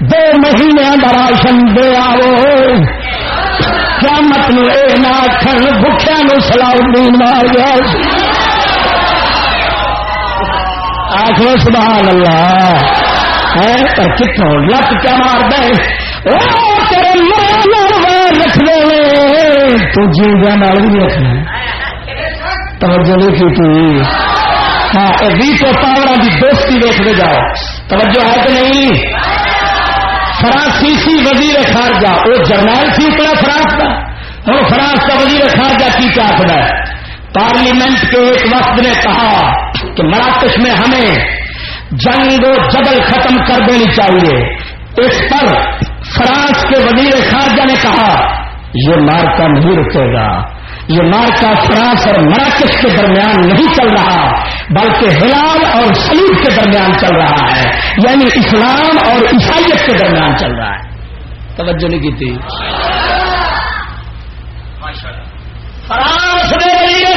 [SPEAKER 1] دو مہینے کا راشن دے آو کیا مطلب یہ نہ آخر بخیا نو سلاؤدین مار گیا آخر سبحان اللہ پر کتوں لت کیا مار دے؟ تیرے رکھ دے۔ تو جی بھی رکھنا توجہ نہیں کی ہاں بھی تو پاور کی دوستی دیکھتے جاؤ۔ توجہ ہے کہ نہیں؟ فرانسیسی وزیر خارجہ، وہ جرنیل سی اتنا فرانس کا۔ اور فرانس کا وزیر خارجہ کی کیا ہے؟ پارلیمنٹ کے ایک وقت نے کہا کہ مراکش میں ہمیں جنگ و جبل ختم کر دینی چاہیے۔ اس پر فرانس کے وزیر خارجہ نے کہا، یہ مارکا نہیں رکے گا۔ یہ مارکا فرانس اور مراکش کے درمیان نہیں چل رہا، بلکہ ہلال اور سلیب کے درمیان چل رہا ہے یعنی اسلام اور عیسائیت کے درمیان چل رہا ہے۔ توجہ نہیں کی تھی؟ فرانس دے لیے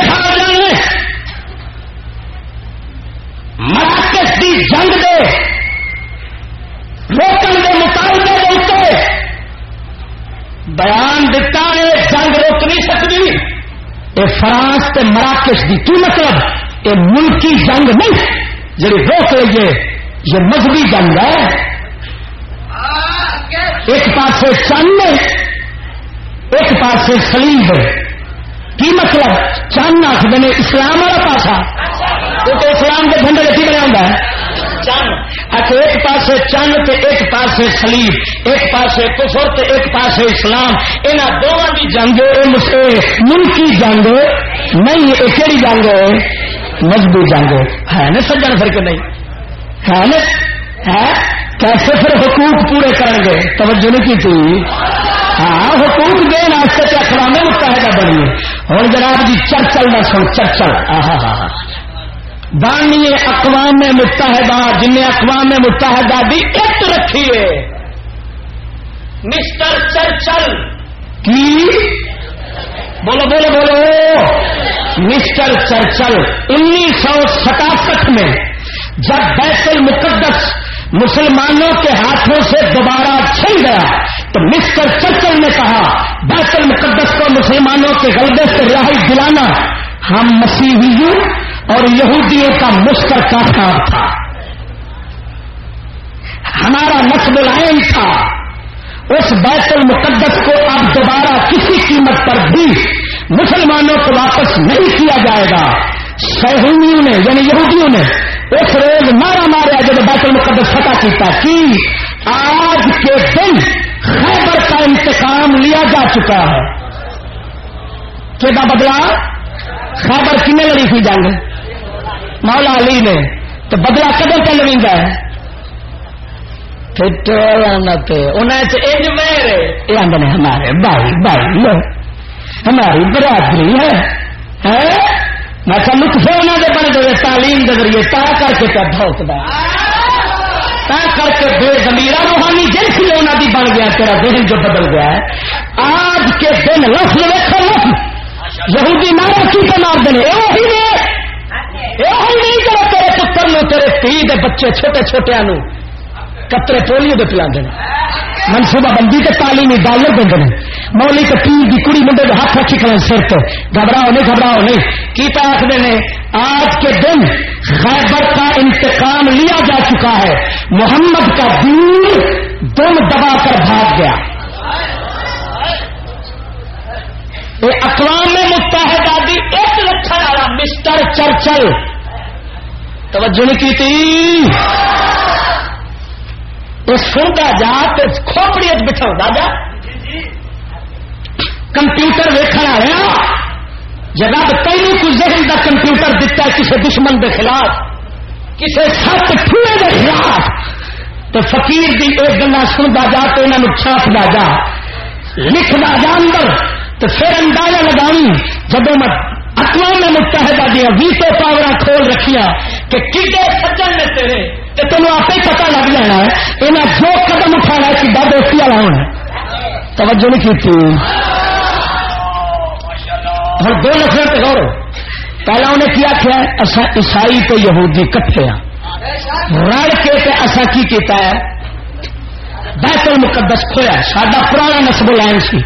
[SPEAKER 1] مراکش کی جنگ دے روکن کے مطالبے کے بیان دتا ہے جنگ روک نہیں سکتی یہ فرانس کے مراکش کی کی مطلب؟ یہ ملکی جنگ نہیں جی روک لیے یہ مذہبی جنگ ہے۔ ایک پاس چند ایک پاس سلیب کی مطلب؟ چند آخر نے اسلام والا پاسا۔ وہ تو اسلام کے جھنڈے کی بنا ہے چند ایک پاس چند تے ایک پاس سلیب، ایک پاس کفر تے ایک پاس اسلام۔ یہاں دونوں کی جنگ ملکی جنگ نہیں یہ کہڑی جنگ ہے؟ مذہبی جنگ ہے۔ نا سجن پھر کہ نہیں؟ ہے نا؟ کیسے پھر حقوق پورے کریں گے؟ توجہ نہیں کی تھی؟ ہاں حقوق دن واسطے اقوام متحدہ بنی ہوں جناب جی چرچل نہ سن، چرچل۔ ہاں ہاں ہاں بانی اقوام متحدہ جن اقوام متحدہ بھی ایک رکھی ہے۔ Mister Churchill. کی؟ بولو بولو بولو۔ مسٹر چرچل انیس سو ستاسٹھ میں جب بیت المقدس مسلمانوں کے ہاتھوں سے دوبارہ چھل گیا تو مسٹر چرچل نے کہا بیت المقدس کو مسلمانوں کے غلبے سے رہائی دلانا ہم مسیحیوں اور یہودیوں کا مشترکہ کام تھا۔ ہمارا نسب العین تھا۔ اس بیت المقدس کو اب دوبارہ کسی قیمت پر بھی مسلمانوں کو واپس نہیں کیا جائے گا۔ سہونیوں نے یعنی یہودیوں نے اس روز مارا مارا جب بیت المقدس فتح کیتا کہ آج کے دن خیبر کا انتقام لیا جا چکا ہے۔ کہ بدلا خیبر کنے لڑی تھی جنگ۔ مولا علی نے تو بدلا کدو چل رہی ہے؟ ہمارے بھائی بھائی ہماری برادری ہے۔ میں انہوں نے بن گئے تعلیم کے ذریعے تا کر کے کیا بھوکتا تا کر کے بے زمیر روحانی جیسی انہوں کی بن گیا تیرا ذہن جو بدل گیا ہے۔ آج کے دن لفظ لکھو لفظ۔ یہودی مارا کی پہ مار دیں یہ نہیں کرو تیرے پتر نو تیرے پی دے بچے چھوٹے چھوٹے نو کترے پولیو دے پلا منصوبہ بندی کے تعلیمی ڈالر دیں گے مولی کے پی کی کڑی منڈے کے ہاتھ رکھی کریں سر تو گھبراؤ نہیں گھبراؤ نہیں۔ کی پہ آخر نے؟ آج کے دن خیبر کا انتقام لیا جا چکا ہے۔ محمد کا دین دم دبا کر بھاگ گیا۔ اقوام متحدہ دی ایک لکھن والا مسٹر چرچل توجہ نہیں کی تھی سنتا جا تو کھوپڑی بٹھا جا۔ کمپیوٹر ویکن آیا جگہ تینوں کچھ ذہن کا کمپیوٹر دتا کسی دشمن کے خلاف کسی سات ٹھوئے کے خلاف تو فقیر کی ایک گلا سنتا جا تو انہوں چھاپنا جا۔ لکھنا جا اندر تو پھر اندازہ لگائی جب میں اقوام متحدہ دیا ویٹو پاور کھول رکھیا کہ کتنے سجن نے تیرے تو تمہیں آپ ہی پتا لگ جانا ہے، انہیں جو قدم اٹھانا ہے کہ دوستی والا ہونا توجہ نہیں کی ہر دو نفر پہ غور پہلا انہیں کیا کیا اصا عیسائی تو یہودی کٹھے ہیں۔ رڑ کے تے اصا کی کیتا ہے؟ بیت المقدس کھویا سڈا پرانا نسب لائن سی۔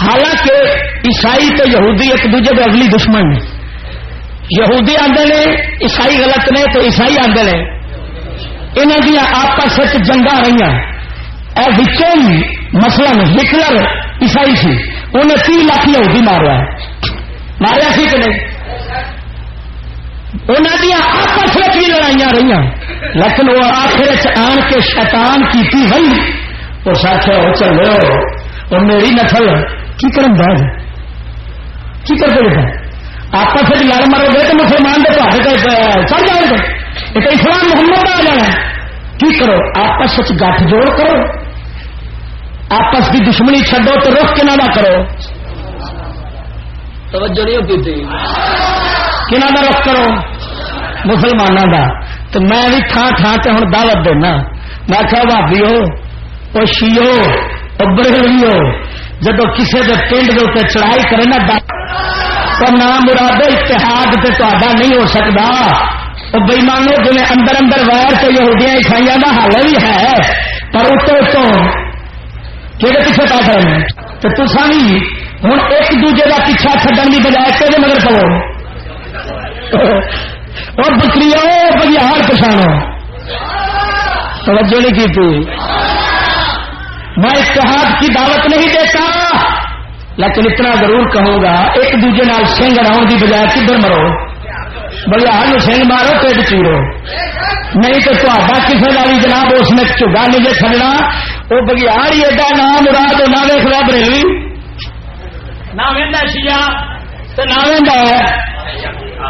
[SPEAKER 1] حالانکہ عیسائی تو یہودی ایک دوجے کے اگلی دشمن نے یہودی آدھے نے، عیسائی غلط نے، تو عیسائی آدھے نے۔ انہوں دیا آپس جنگا رہی بچوں مسلم ہٹلر عیسائی سی انہیں تین لاکھ یہودی مارا ہے۔ ماریا سی کہ نہیں؟ انہوں دیا آپس بھی لڑائیاں رہی لیکن وہ آخر آن کے شیطان کی تھی ہوئی اس آخر وہ چلو وہ میری نسل، کی کرن باز کی کرتے بیٹھا آپس لڑ مرو گے تو مسلمان دے تو چڑھ جاؤ گے۔ ایک اسلام محمد آ جانا کی کرو؟ آپس گٹھ جوڑ کرو۔ آپس کی دشمنی چڈو تو رخ کے نہ کرو۔ توجہ نہیں ہوتی تھی۔ کنہ کا رخ کرو؟ مسلمانوں کا تو میں بھی تھان تھان سے ہوں دعوت دینا۔ میں کیا بھابی ہو وہ شیو بریلی ہو۔ جب کسی کے پنڈ کے اتنے چڑھائی کرے نا تو نام مراد اتحاد سے تا نہیں ہو سکتا وہ بےمانو جی اندر اندر وائر تو یہودیاں عیسائی کا حل بھی ہے، پر اتو اتو کہ کسی پاس رہے تو تصا بھی ہوں ایک دوجے کا پیچھا چڈن کی بجائے کہ مگر پو اور بکری بڑی ہار پچھاڑو توجہ نہیں کی میں اتحاد کی دعوت نہیں دیتا۔ لیکن اتنا ضرور کہوں گا ایک دوجے نال سنگ راؤں کی بجائے کدھر مرو؟ ہر سنگ مارو پیٹ چیرو۔ نہیں تو تا کسی کا بھی جناب اس میں چگا نہیں جی چڑنا وہ بگیار ہی ایڈا نام مراد نہ ویخ رہا بریلی۔ نہ وہدا شیا تو نہ وہدا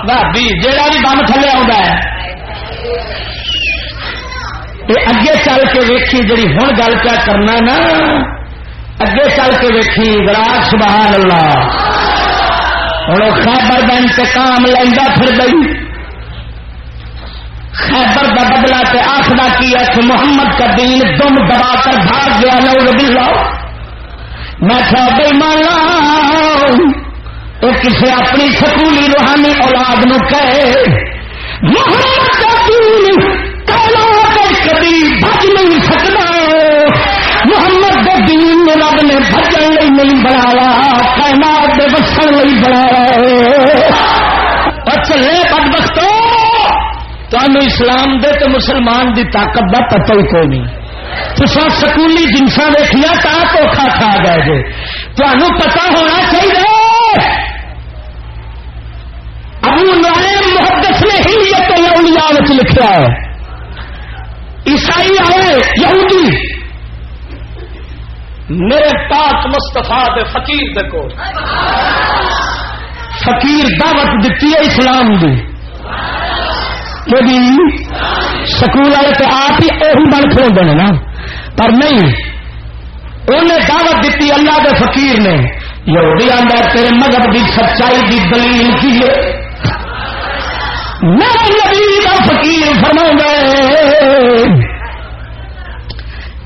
[SPEAKER 1] بھابی جہاں بھی بم تھلے آ اگے چل کے ویکھی جی ہوں گل کیا کرنا نا اگے چل کے ویکھی گراج سبحان اللہ۔ ہوں خیبر کا انتقام لینا پھر گئی۔ خیبر کا بدلا تے آخر کی ہے کہ محمد کا دین دم دبا کر بھاگ گیا نو بلا میں کیا بے مانا وہ کسی اپنی سکولی روحانی اولاد نو کہے۔ محمد کا دین کالا کبھی بچ نہیں سکتا۔ محمد کا دین رب نے بچن نہیں بنایا، کائنات دے وسن بنایا چلے بد بختو تمہیں اسلام دے تو مسلمان دی طاقت کا پتہ ہی کوئی نہیں۔ تصا سکولی جنسا دیکھیا تا دھوکھا کھا گئے جی تمہیں پتا ہونا چاہیے۔ ابو نائم محدث نے ہی یہ تو لکھا ہے۔ عیسائی آئے، یہودی۔ میرے پاک مستفا دے فقیر دے کو فقیر دعوت دیتی ہے اسلام دی۔ سکول والے تو آپ ہی اہم بن کھول دیں نا۔ پر نہیں انہیں دعوت دیتی اللہ دے فقیر نے۔ یہودی آدھا تیرے مذہب کی سچائی کی دلیل کی ہے۔ میرے نبی کا فقیر فرما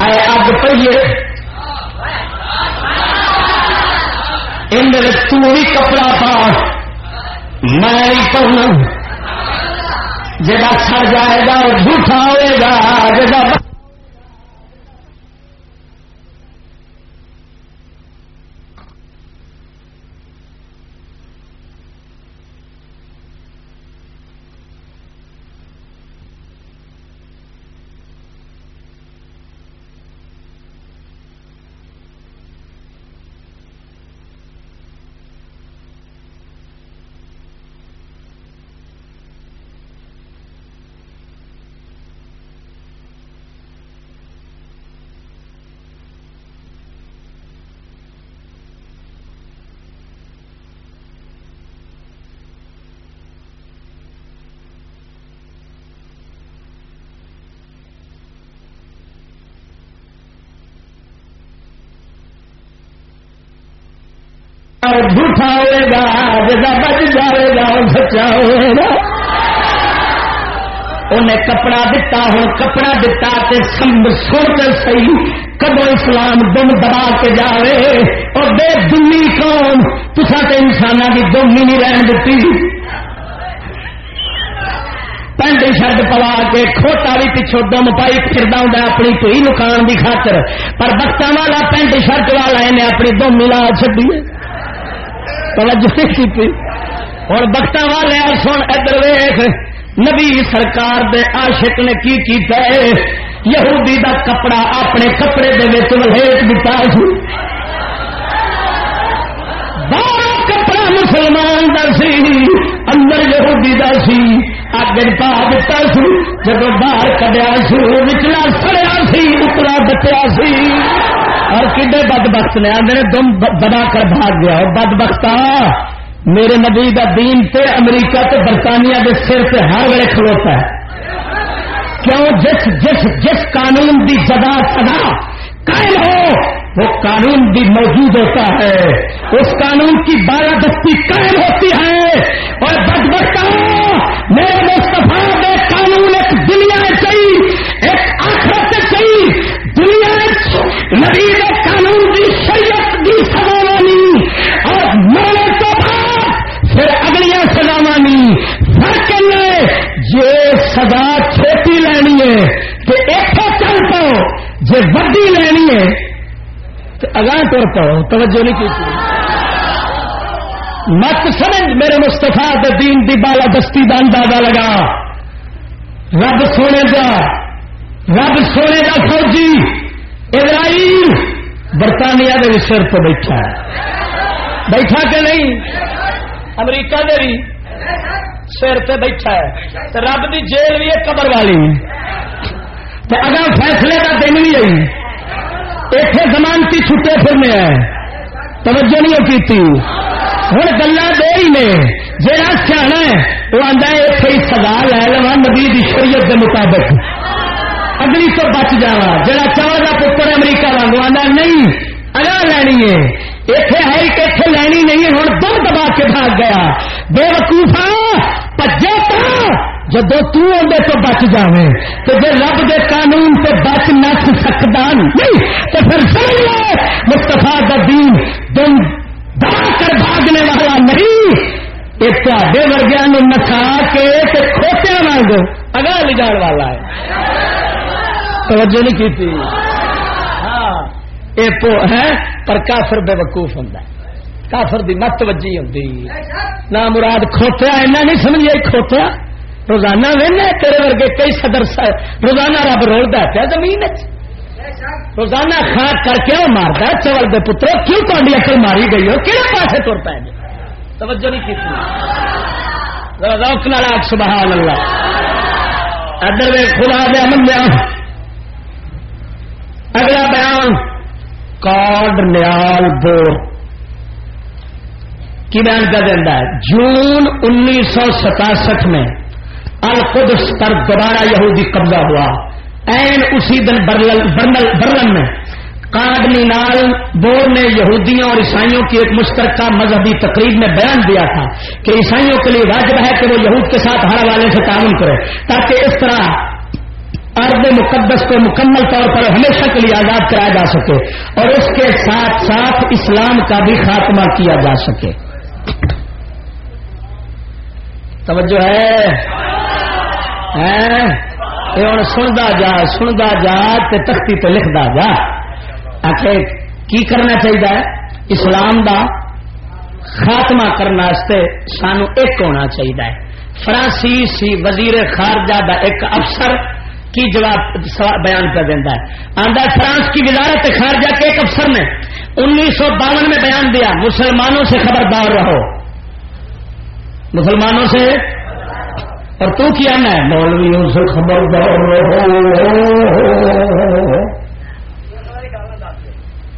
[SPEAKER 1] اے اگ پیے اندر تھی کپڑا پا میں پڑھنا جا سر جائے گا جھوٹا ہوئے گا۔ جا جھوٹا ہوئے گا جگہ بچ جائے گا سچا ہوئے گا۔ انہیں کپڑا دتا ہوں کپڑا دتا تے سن کر سی کدو اسلام دم دبا کے جائے اور بے دلی کون تصا تو انسان کی دم ہی نہیں رہن دیتی پینٹ شرٹ پوا کے کھوتا بھی پچھو دم پائی پھردا ہوں اپنی پی نکان کی خاطر۔ پر بختہ والا پینٹ شرٹ والا انہیں اپنی دم ملا چڈی توجہ کی اور بخت والے سن، ادھر ویخ نبی سرکار دے عاشق نے کی کیتا ہے؟ یہودی دا کپڑا اپنے کپڑے دے ولیٹ دتا سی باہر کپڑا مسلمان دا سی، اندر یہودی دا سی۔ اگ پا دتا سی جب باہر کڈیا سی نچلا سڑیا سی اترا بچیا سی۔ اور کڈے بد بخت نے آدھے دم دبا کر بھاگ گیا اور بد بخت میرے نبی کا دین تے امریکہ تے برطانیہ کے سر پہ ہر ویلے کھلوتا ہے۔ کیوں؟ جس جس جس قانون کی جگہ سدا قائم ہو، وہ قانون بھی موجود ہوتا ہے۔ اس قانون کی بالادستی قائم ہوتی ہے۔ اور بد بچتا میرے مستفا دے قانون ایک دنیا چاہیے ایک آخرت چاہیے دنیا نبی قانون کی شریعت کی سزا اور مرنے تو بعد پھر اگلیا سزاوانی۔ فرق یہ سزا چھوٹی لینی ہے کہ ایک چل پاؤ جی وڈی لینی ہے، تو اگاں تر پاؤ۔ توجہ نہیں کی مت سمجھ، میرے مستفا دین دی بالا دستی کا اندازہ لگا۔ رب سونے کا رب سونے کا فوجی اسرائیل برطانیہ کے سر تو بیٹھا ہے۔ بیٹھا کہ نہیں؟ امریکہ دے بھی سر پہ بیٹھا ہے۔ تو رب دی جیل بھی ہے قبر والی۔ تو اگر فیصلے کا دن بھی آئی اتنے زمانتی چھٹے پھرنے ہیں توجہ نہیں کی ہوں گلا دے ہی نے جہاں سیاح ہے، وہ آتا ہے اتنے ہی سزا لے لوا نبی شریعت کے مطابق۔ اگلی تو بچ جا جا چاہ کا پتر امریکہ واگ آتا نہیں اگا لینی ہے۔ اتنے ہے کہ اتنے لینی نہیں ہوں دو دبا کے بھاگ گیا۔ بے وقوفا پجے جدو تے تو بچ جائے تو جی رب دے قانون تو بچ نس سکتا نہیں تو پھر سمجھ لو مستفا کا دین دن دبا کر بھاگنے والا نہیں۔ ایک تے ورگیا نسا کے کھوتیا مانگ اگا لے والا ہے۔ توجہ نہیں کی ہاں یہ ہے، پر کافر بے وقوف ہوں کافر دی مت وجی ہوں نہ مراد کھوتیا ایسا نہیں سمجھے کھوتیا روزانہ وہنا تیرے ورگے کئی صدر روزانہ رب رولتا پیا زمین روزانہ خاک کر کے وہ مارتا چول دے پتر کیوں تاری اکل ماری گئی ہو؟ کہڑے پاسے تر پائے توجہ نہیں کی روک نال سبحان اللہ۔ ادھر خدا دیا من اگلا بیان کارڈ نیال بور۔ کی بیان کر دینا ہے؟ جون انیس سو ستاسٹھ میں القدس پر دوبارہ یہودی قبضہ ہوا۔ این اسی دن برلن میں کاڈنی نال بور نے یہودیوں اور عیسائیوں کی ایک مشترکہ مذہبی تقریب میں بیان دیا تھا کہ عیسائیوں کے لیے واجب ہے کہ وہ یہود کے ساتھ ہر والے سے تعاون کرے تاکہ اس طرح ارد مقدس کو مکمل طور پر ہمیشہ کے لیے آزاد کرایا جا سکے اور اس کے ساتھ ساتھ اسلام کا بھی خاتمہ کیا جا سکے۔ توجہ ہے؟ ہوں سنتا جا سنتا جا تختی تو لکھتا جا۔ آخر کی کرنا چاہیے اسلام دا خاتمہ کرنے سانو ایک ہونا چاہیے فرانسیسی وزیر خارجہ دا ایک افسر کی جواب بیان کر دینا ہے؟ آندہ فرانس کی وزارت خارجہ کے ایک افسر نے انیس سو باون میں بیان دیا، مسلمانوں سے خبردار رہو۔ مسلمانوں سے؟ اور تو کیا میں؟ مولویوں سے خبردار رہو۔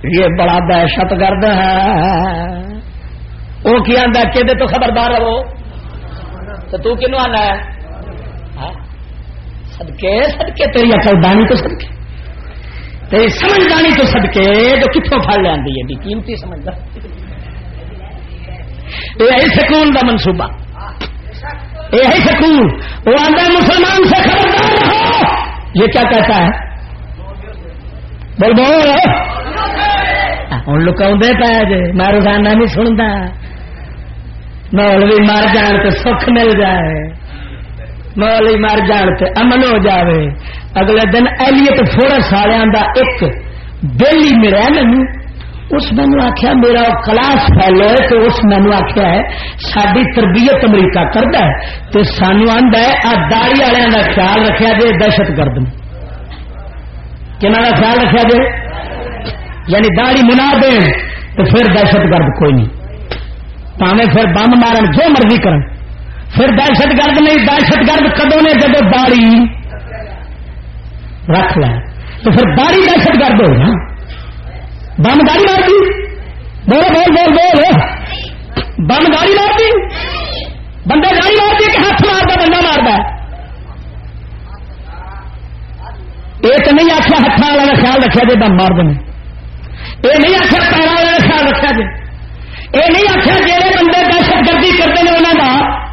[SPEAKER 1] یہ بڑا دہشت گرد ہے۔ وہ کیا کہ تو خبردار رہو۔ تو تو کنو آنا ہے؟ سدکے سدکے تیری اکل دانی تو سدکے تیری سمجھدانی تو سدکے جو کتوں پڑ لینی ہے قیمتی سمجھدار یہ سکون کا منصوبہ۔ یہ سکون۔ وہ آدھا مسلمان سے خبردار رہو۔ یہ کیا کہتا ہے؟ بول بول۔ ہوں لکاؤ پہ جی میں روزانہ نہیں سنتا مولوی مر جان تو سکھ مل جائے۔ مولوی مر جان تو امن ہو جاوے اگلے دن ایلیٹ فورس والوں کا ایک بل ہی ملا مینو اس مینو آخیا میرا کلاس فیلو ہے تو اس مینو آخیا ہے ساری تربیت امریکہ کرتا ہے تو سانو آدھا ہے آ والوں کا خیال رکھا جائے دہشت گرد کا خیال رکھا جائے یعنی داڑی منا دین تو پھر دہشت گرد کوئی نہیں پاوے پھر بم مارن جو مرضی کرن پھر دہشت گرد نہیں، دہشت گرد کدو نے؟ جب داڑی رکھ لیں تو پھر داڑی دہشت گرد ہو نا۔ بم گاڑی مار دی۔ بول بول بول بول۔ بم گاڑی مار دی۔ بندہ گاڑی مار دی کہ ہاتھ مارتا بندہ مارتا ایک نہیں آخیا ہاتھ والا خیال رکھا جی بم مار دیں یہ نہیں آخیا پیرا والا خیال رکھا جی۔ یہ نہیں آخیا جی، جہے بندے دہشت گردی کرتے ہیں انہوں کا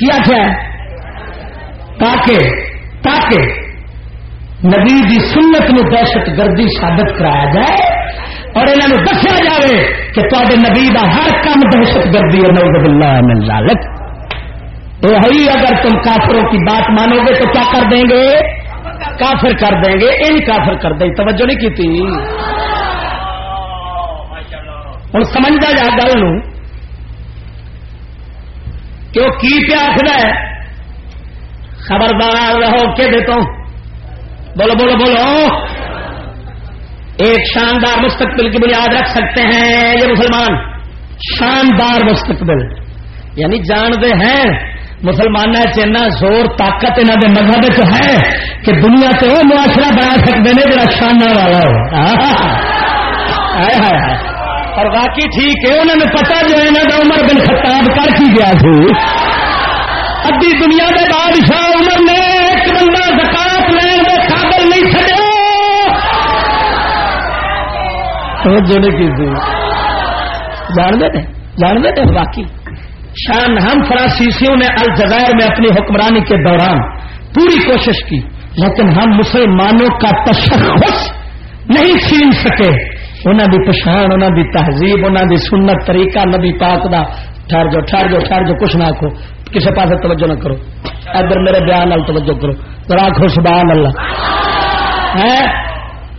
[SPEAKER 1] کی آخیا تاکہ تاکہ نبی دی سنت میں دہشت گردی ثابت کرایا جائے اور انہوں دسیا جائے کہ تے نبی دا ہر کام دہشت گردی ہے نوز اللہ من ذالک وہی اگر تم کافروں کی بات مانو گے تو کیا کر دیں گے؟ کافر کر دیں گے ان کافر کر دیں۔ توجہ نہیں کی ہوں سمجھتا جا گل کہ وہ کی پیا آخر ہے؟ خبردار رہو کہ دیتا بولو بولو بولو۔ ایک شاندار مستقبل کی بنیاد رکھ سکتے ہیں یہ مسلمان۔ شاندار مستقبل۔ یعنی جانتے ہیں۔ مسلمان چنا زور، طاقت انہوں کے مذہب ہے کہ دنیا سے وہ معاشرہ بنا سکتے ہیں جڑا شانہ والا ہو۔ اور باقی ٹھیک ہے، انہوں نے پتا جو انہوں نے عمر بن خطاب کر کی گیا سی ادی دنیا کے بادشاہ عمر نے ایک بندہ زکات لین کے قابل نہیں چڑیا جانتے جانتے باقی شان ہم فرانسیسیوں نے الجزائر میں اپنی حکمرانی کے دوران پوری کوشش کی، لیکن ہم مسلمانوں کا تشخص نہیں چھین سکے۔ انہوں کی پچھان انہوں کی تہذیب انہوں کی سنت طریقہ نبی پاک دا، ٹھہر جو ٹھہر جو ٹھہر جو، کچھ نہ آخو کسی پاس توجہ نہ کرو۔ ادھر میرے بیان توجہ کرو۔ تو آخو سبحان اللہ۔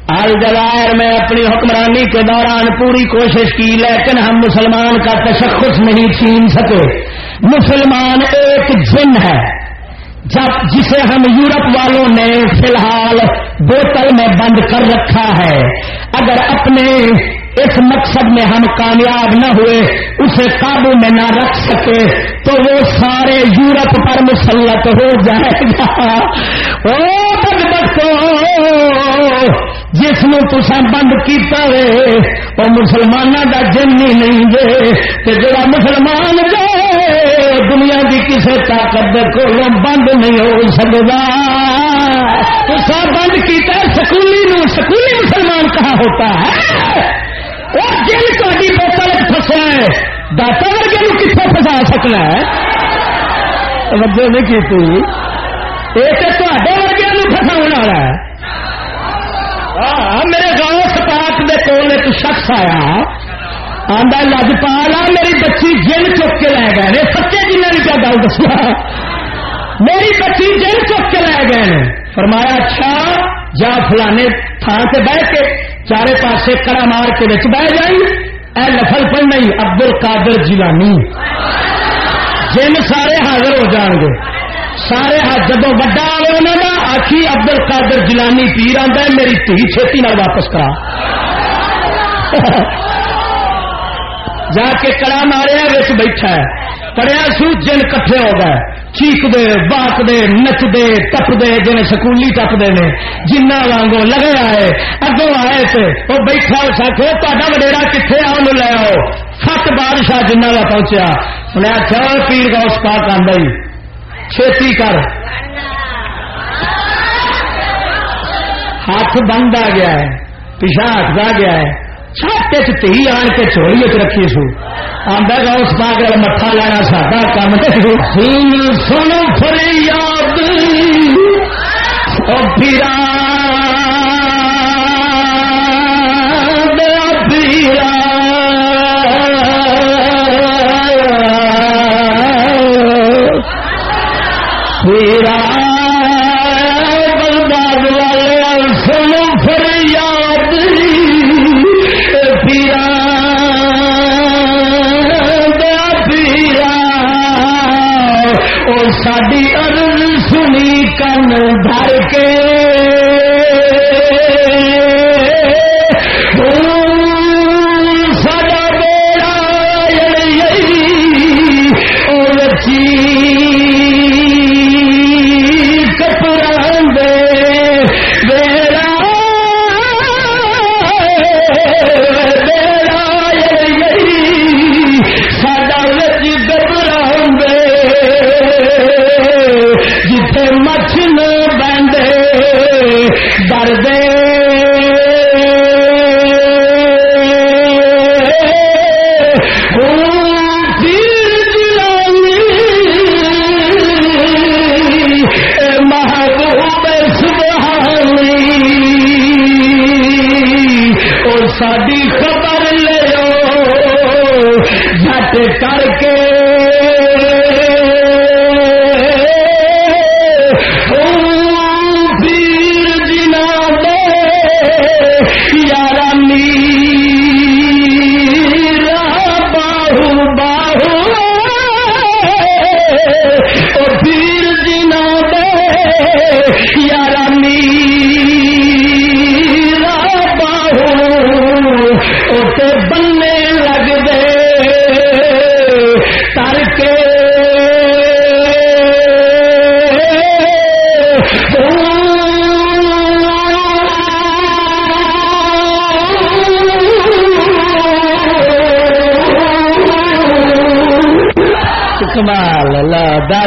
[SPEAKER 1] الجزائر میں اپنی حکمرانی کے دوران پوری کوشش کی، لیکن ہم مسلمان کا تشخص نہیں چھین سکے۔ مسلمان ایک جن ہے۔ جب جسے ہم یورپ والوں نے فی الحال بوتل میں بند کر رکھا ہے اگر اپنے اس مقصد میں ہم کامیاب نہ ہوئے، اسے قابو میں نہ رکھ سکے، تو وہ سارے یورپ پر مسلط ہو جائے گا۔ او جس نو تسا بند کیتا ہے وہ مسلمانوں کا جن ہی نہیں دے جڑا مسلمان دے دنیا کی کسی طاقت کو بند نہیں ہو سکتا تو بند کیتا سکولی نو سکولی مسلمان کہاں ہوتا ہے؟ وہ جن تاری بوتل فسا ہے، داتا ورگے نو کتنے فسا سکنا ہے؟ توجہ نہیں کی تھی؟ یہ تو ورگے فسا والا ہے میرے گاؤں سپاٹ کے کول ایک شخص آیا۔ آدھا لجپال آ، میری بچی جن چک کے لے گئے سچے جی جنہیں کیا گل دسا میری بچی جن چک کے لے گئے فرمایا اچھا جا فلانے تھان سے بہ کے چارے پاسے کڑا مار کے بچ بہ جائی۔ اے نفل پڑ نہیں ابدل کادر جیلانی۔ جن سارے حاضر ہو جان گے۔ سارے ہاتھ جب وڈا آئے انہوں نے آخی ابدل کادر جیلانی پیر آتا ہے، میری تھی چھتی نال واپس کرا۔ جا کے کڑا ماریا بچ بیٹھا ہے۔ پڑیا سو، جن کٹھے ہو گئے۔ چیک دے باک دے، نچ دے، ٹپ دے، جن سکولی ٹپ دے نے۔ جنہ وانگو لگے آئے، اگوں آئے تھے وہ بیٹھا اس آخو تا وڈیرا کتنے آؤ لے آؤ۔ فٹ بادشاہ جنہ کا پہنچیا۔ انہیں آخیا پیر کا اس پاک آدھا چھتی کر۔ ہاتھ بند آ گیا ہے پیچھا ہٹتا گیا ہے۔ چھت تھی آن کے چوری چ رکھی سو۔ آدھا گا اس پاک مٹھا لینا ساڈا کام سن سن فریاد۔ پیرا پیرا پیرا ساری ارد سنی کن بھر کے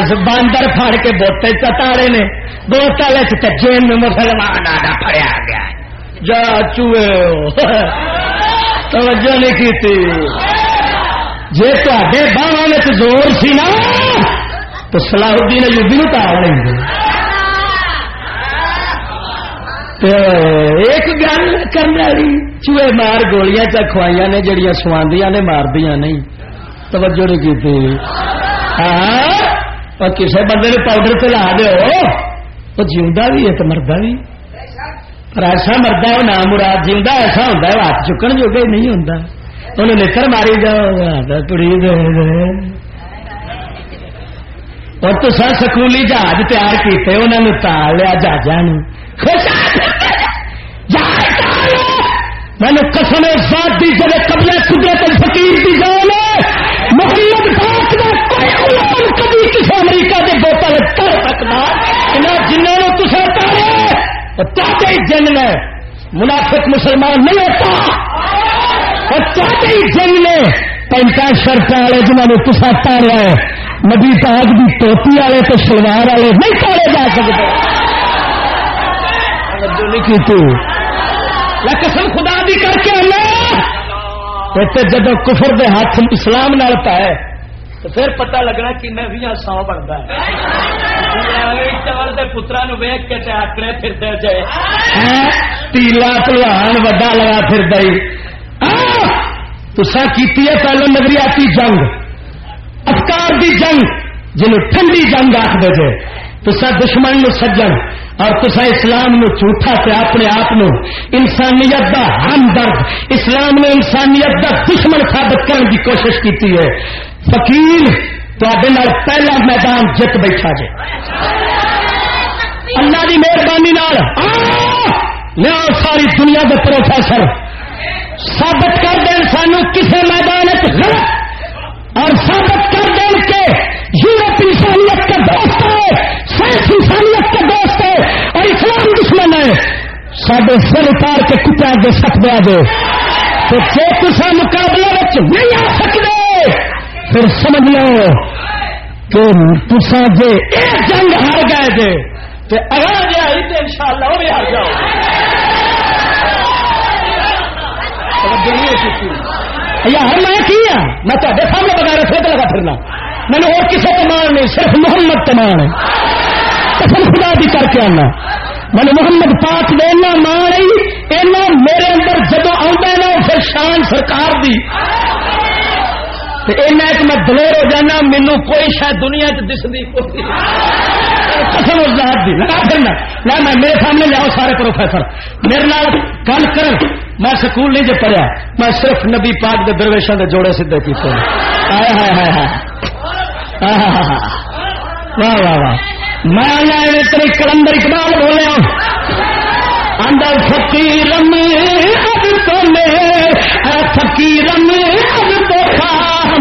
[SPEAKER 1] دس باندر پھڑ کے بوتے چتارے نے، بوتل جن مسلمان آڈا پڑیا گیا۔ جا چوئے توجہ نہیں کی جی تے باہر میں زور سی نا، تو سلاح الدین ایوبی نو تار لیں گے۔ ایک گل کرنے والی، چوہے مار گولیاں چکھوائی نے، جڑیاں سواندیاں نے، ماردیاں نہیں۔ توجہ نہیں کی ہاں اور کسی بندے نے پاؤڈر پہ لا دو وہ جیوا بھی ہے تو مرد بھی پر ایسا مرد ہے وہ نام مراد جیوا ایسا ہوتا ہے ہاتھ چکن جو نہیں ہوتا انہیں نکر ماری جاؤ پڑی دے اور تو سر سکولی جہاز تیار کیتے انہوں نے تال لیا جہاز میں نے کسم ذات دی جب قبل قدرت فقیر دی جان تارے جن نے منافق مسلمان نہیں ہوتا۔ اور تاتے جن نے پینٹا شرط والے جنہوں نے تصا تارا ہے نبی پاک دی ٹوپی والے تو سلوار والے نہیں پاڑے جا سکتے۔ قسم خدا دی کر کے جب کفر دے ہاتھ اسلام نال پائے تو پھر پتہ لگنا کہ میں بھی سو بنتا ہے۔ پترا نو ویک کے آکڑے پھر جائے تیلا پلوان وڈا لگا پھر دئی تسا کی پہلے نگریاتی جنگ۔ افکار دی جنگ، جنہوں ٹھنڈی جنگ آخ دے تسا دشمن نو سجن اور تسا اسلام نو جھوٹا تے اپنے آپ نو انسانیت دا ہمدرد، اسلام نے انسانیت دا دشمن ثابت کرنے کی کوشش کی ہے۔ فقیر تو پہلا میدان جت بیٹھا جے۔ اللہ کی مہربانی لیا ساری دنیا کے پروفیسر ثابت کر دیں سانو کسی میدان غلط اور ثابت کر دیں کہ یورپ انسانیت کا دوست ہے سائنس انسانیت کا دوست ہے اور اسلام دشمن ہے سڈے سر اتار کے کتے آگے سک دیا دے تو جو تصا مقابلے نہیں آ سکتے پھر سمجھ لو کہ تصا جی ایک جنگ ہار گئے جے تو اگر جی آئی تو ان شاء اللہ وہ بھی ہار جاؤ یار میں کیا ہاں؟ میں تے سامنے بغیر سوچ لگا پھرنا۔ میں نے اور کسی مان نہیں، صرف محمد تمان ہے۔ قسم خدا بھی کر کے آنا۔ میں نے محمد پاک دے اینا مان رہی اینا میرے اندر جدو آتا ہے نا پھر شان سرکار دی۔ اینا ایک میں دلیر ہو جانا مینو کوئی شاید دنیا چ دستی قسم ذات دی لگا پھرنا میں، میرے سامنے لیاؤ سارے پروفیسر۔ میرے نال گل کر میں سکول نہیں جو پڑھیا، میں صرف نبی پاک دے درویشوں کے جوڑے سیدھے کیتے ہیں۔ واہ واہ واہ۔ میں تری کلندر اقبال بولیا ہاں۔ اندر فقیر اب تو میں فقیر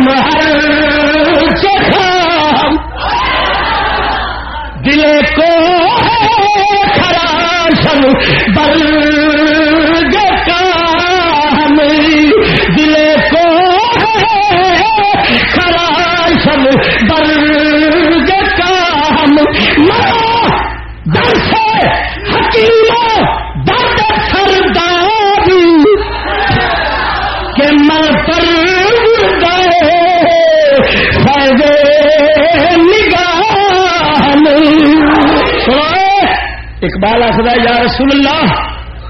[SPEAKER 1] ہر چخام دل کو خراشم بل دل رسول اللہ،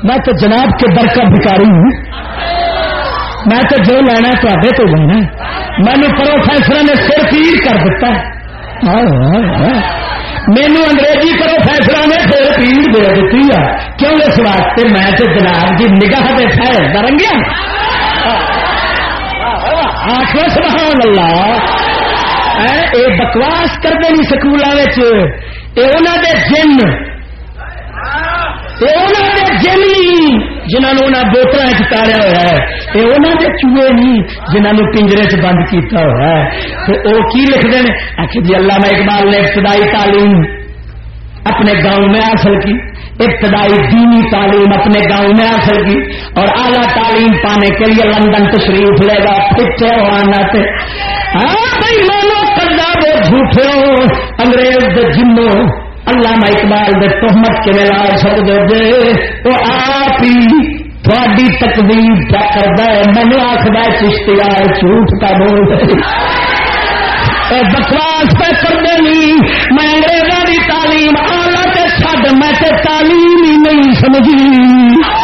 [SPEAKER 1] میں تو جناب کے در کا بھکاری ہوں۔ میں تو جو لینا تے تو لینا میں نے پروفیسر نے سر پیر کر دیتا مینو انگریزی پروفیسر نے سر پیر دے دیتی ہے۔ کیوں اس واسطے؟ میں تو جناب کی نگاہ دے سائے درنگیا آخر سبحان اللہ۔ اے بکواس کرتے نہیں سکولوں کے جن جن جنہوں بوتل چاریا ہوا ہے یہ انہوں نے چوہے نہیں جنہوں نے پنجرے چ بند کیتا ہوا ہے۔ تو وہ کی لکھتے ہیں آخر جی اللہ میں اقبال نے ابتدائی تعلیم اپنے گاؤں میں حاصل کی، ابتدائی دینی تعلیم اپنے گاؤں میں حاصل کی، اور اعلیٰ تعلیم پانے کے لیے لندن تشریف لے گا پھر آنا ہاں بھائی، مانو کرنا وہ جھوٹے انگریز جنوں اللہ اقبال دے تہمت کے لا سکتے دے وہ آپ ہی تھوڑی تقدیر کیا کرتا ہے؟ مینو آخر چشتیا جھوٹ کا بول۔ بکواس پہ کرتے نہیں میں انگریزوں کی تعلیم، آلہ تے چڈ میں تے تعلیم ہی نہیں سمجھی۔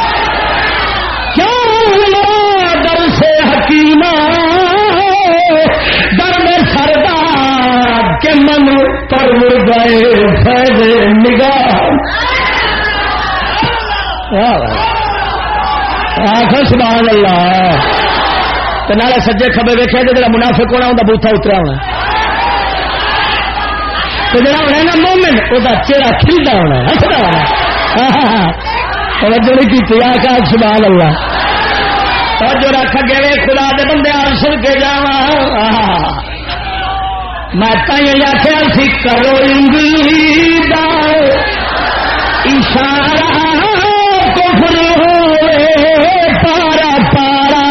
[SPEAKER 1] سبحان اللہ نالے سجے کبے ویکیا جا منافق ہونا انہیں بوتھا اترا ہونا۔ تو جڑا ہونا نا مومن وہ چہرہ کھلتا ہونا ہستا ہونا توجہ نہیں کی آکاش سبحان اللہ اور جو رکھ گئے خدا دے بندے سن کے جا میں تھی آخیا سی کرو انگلی اشارہ کفر ہوئے، پارا پارا۔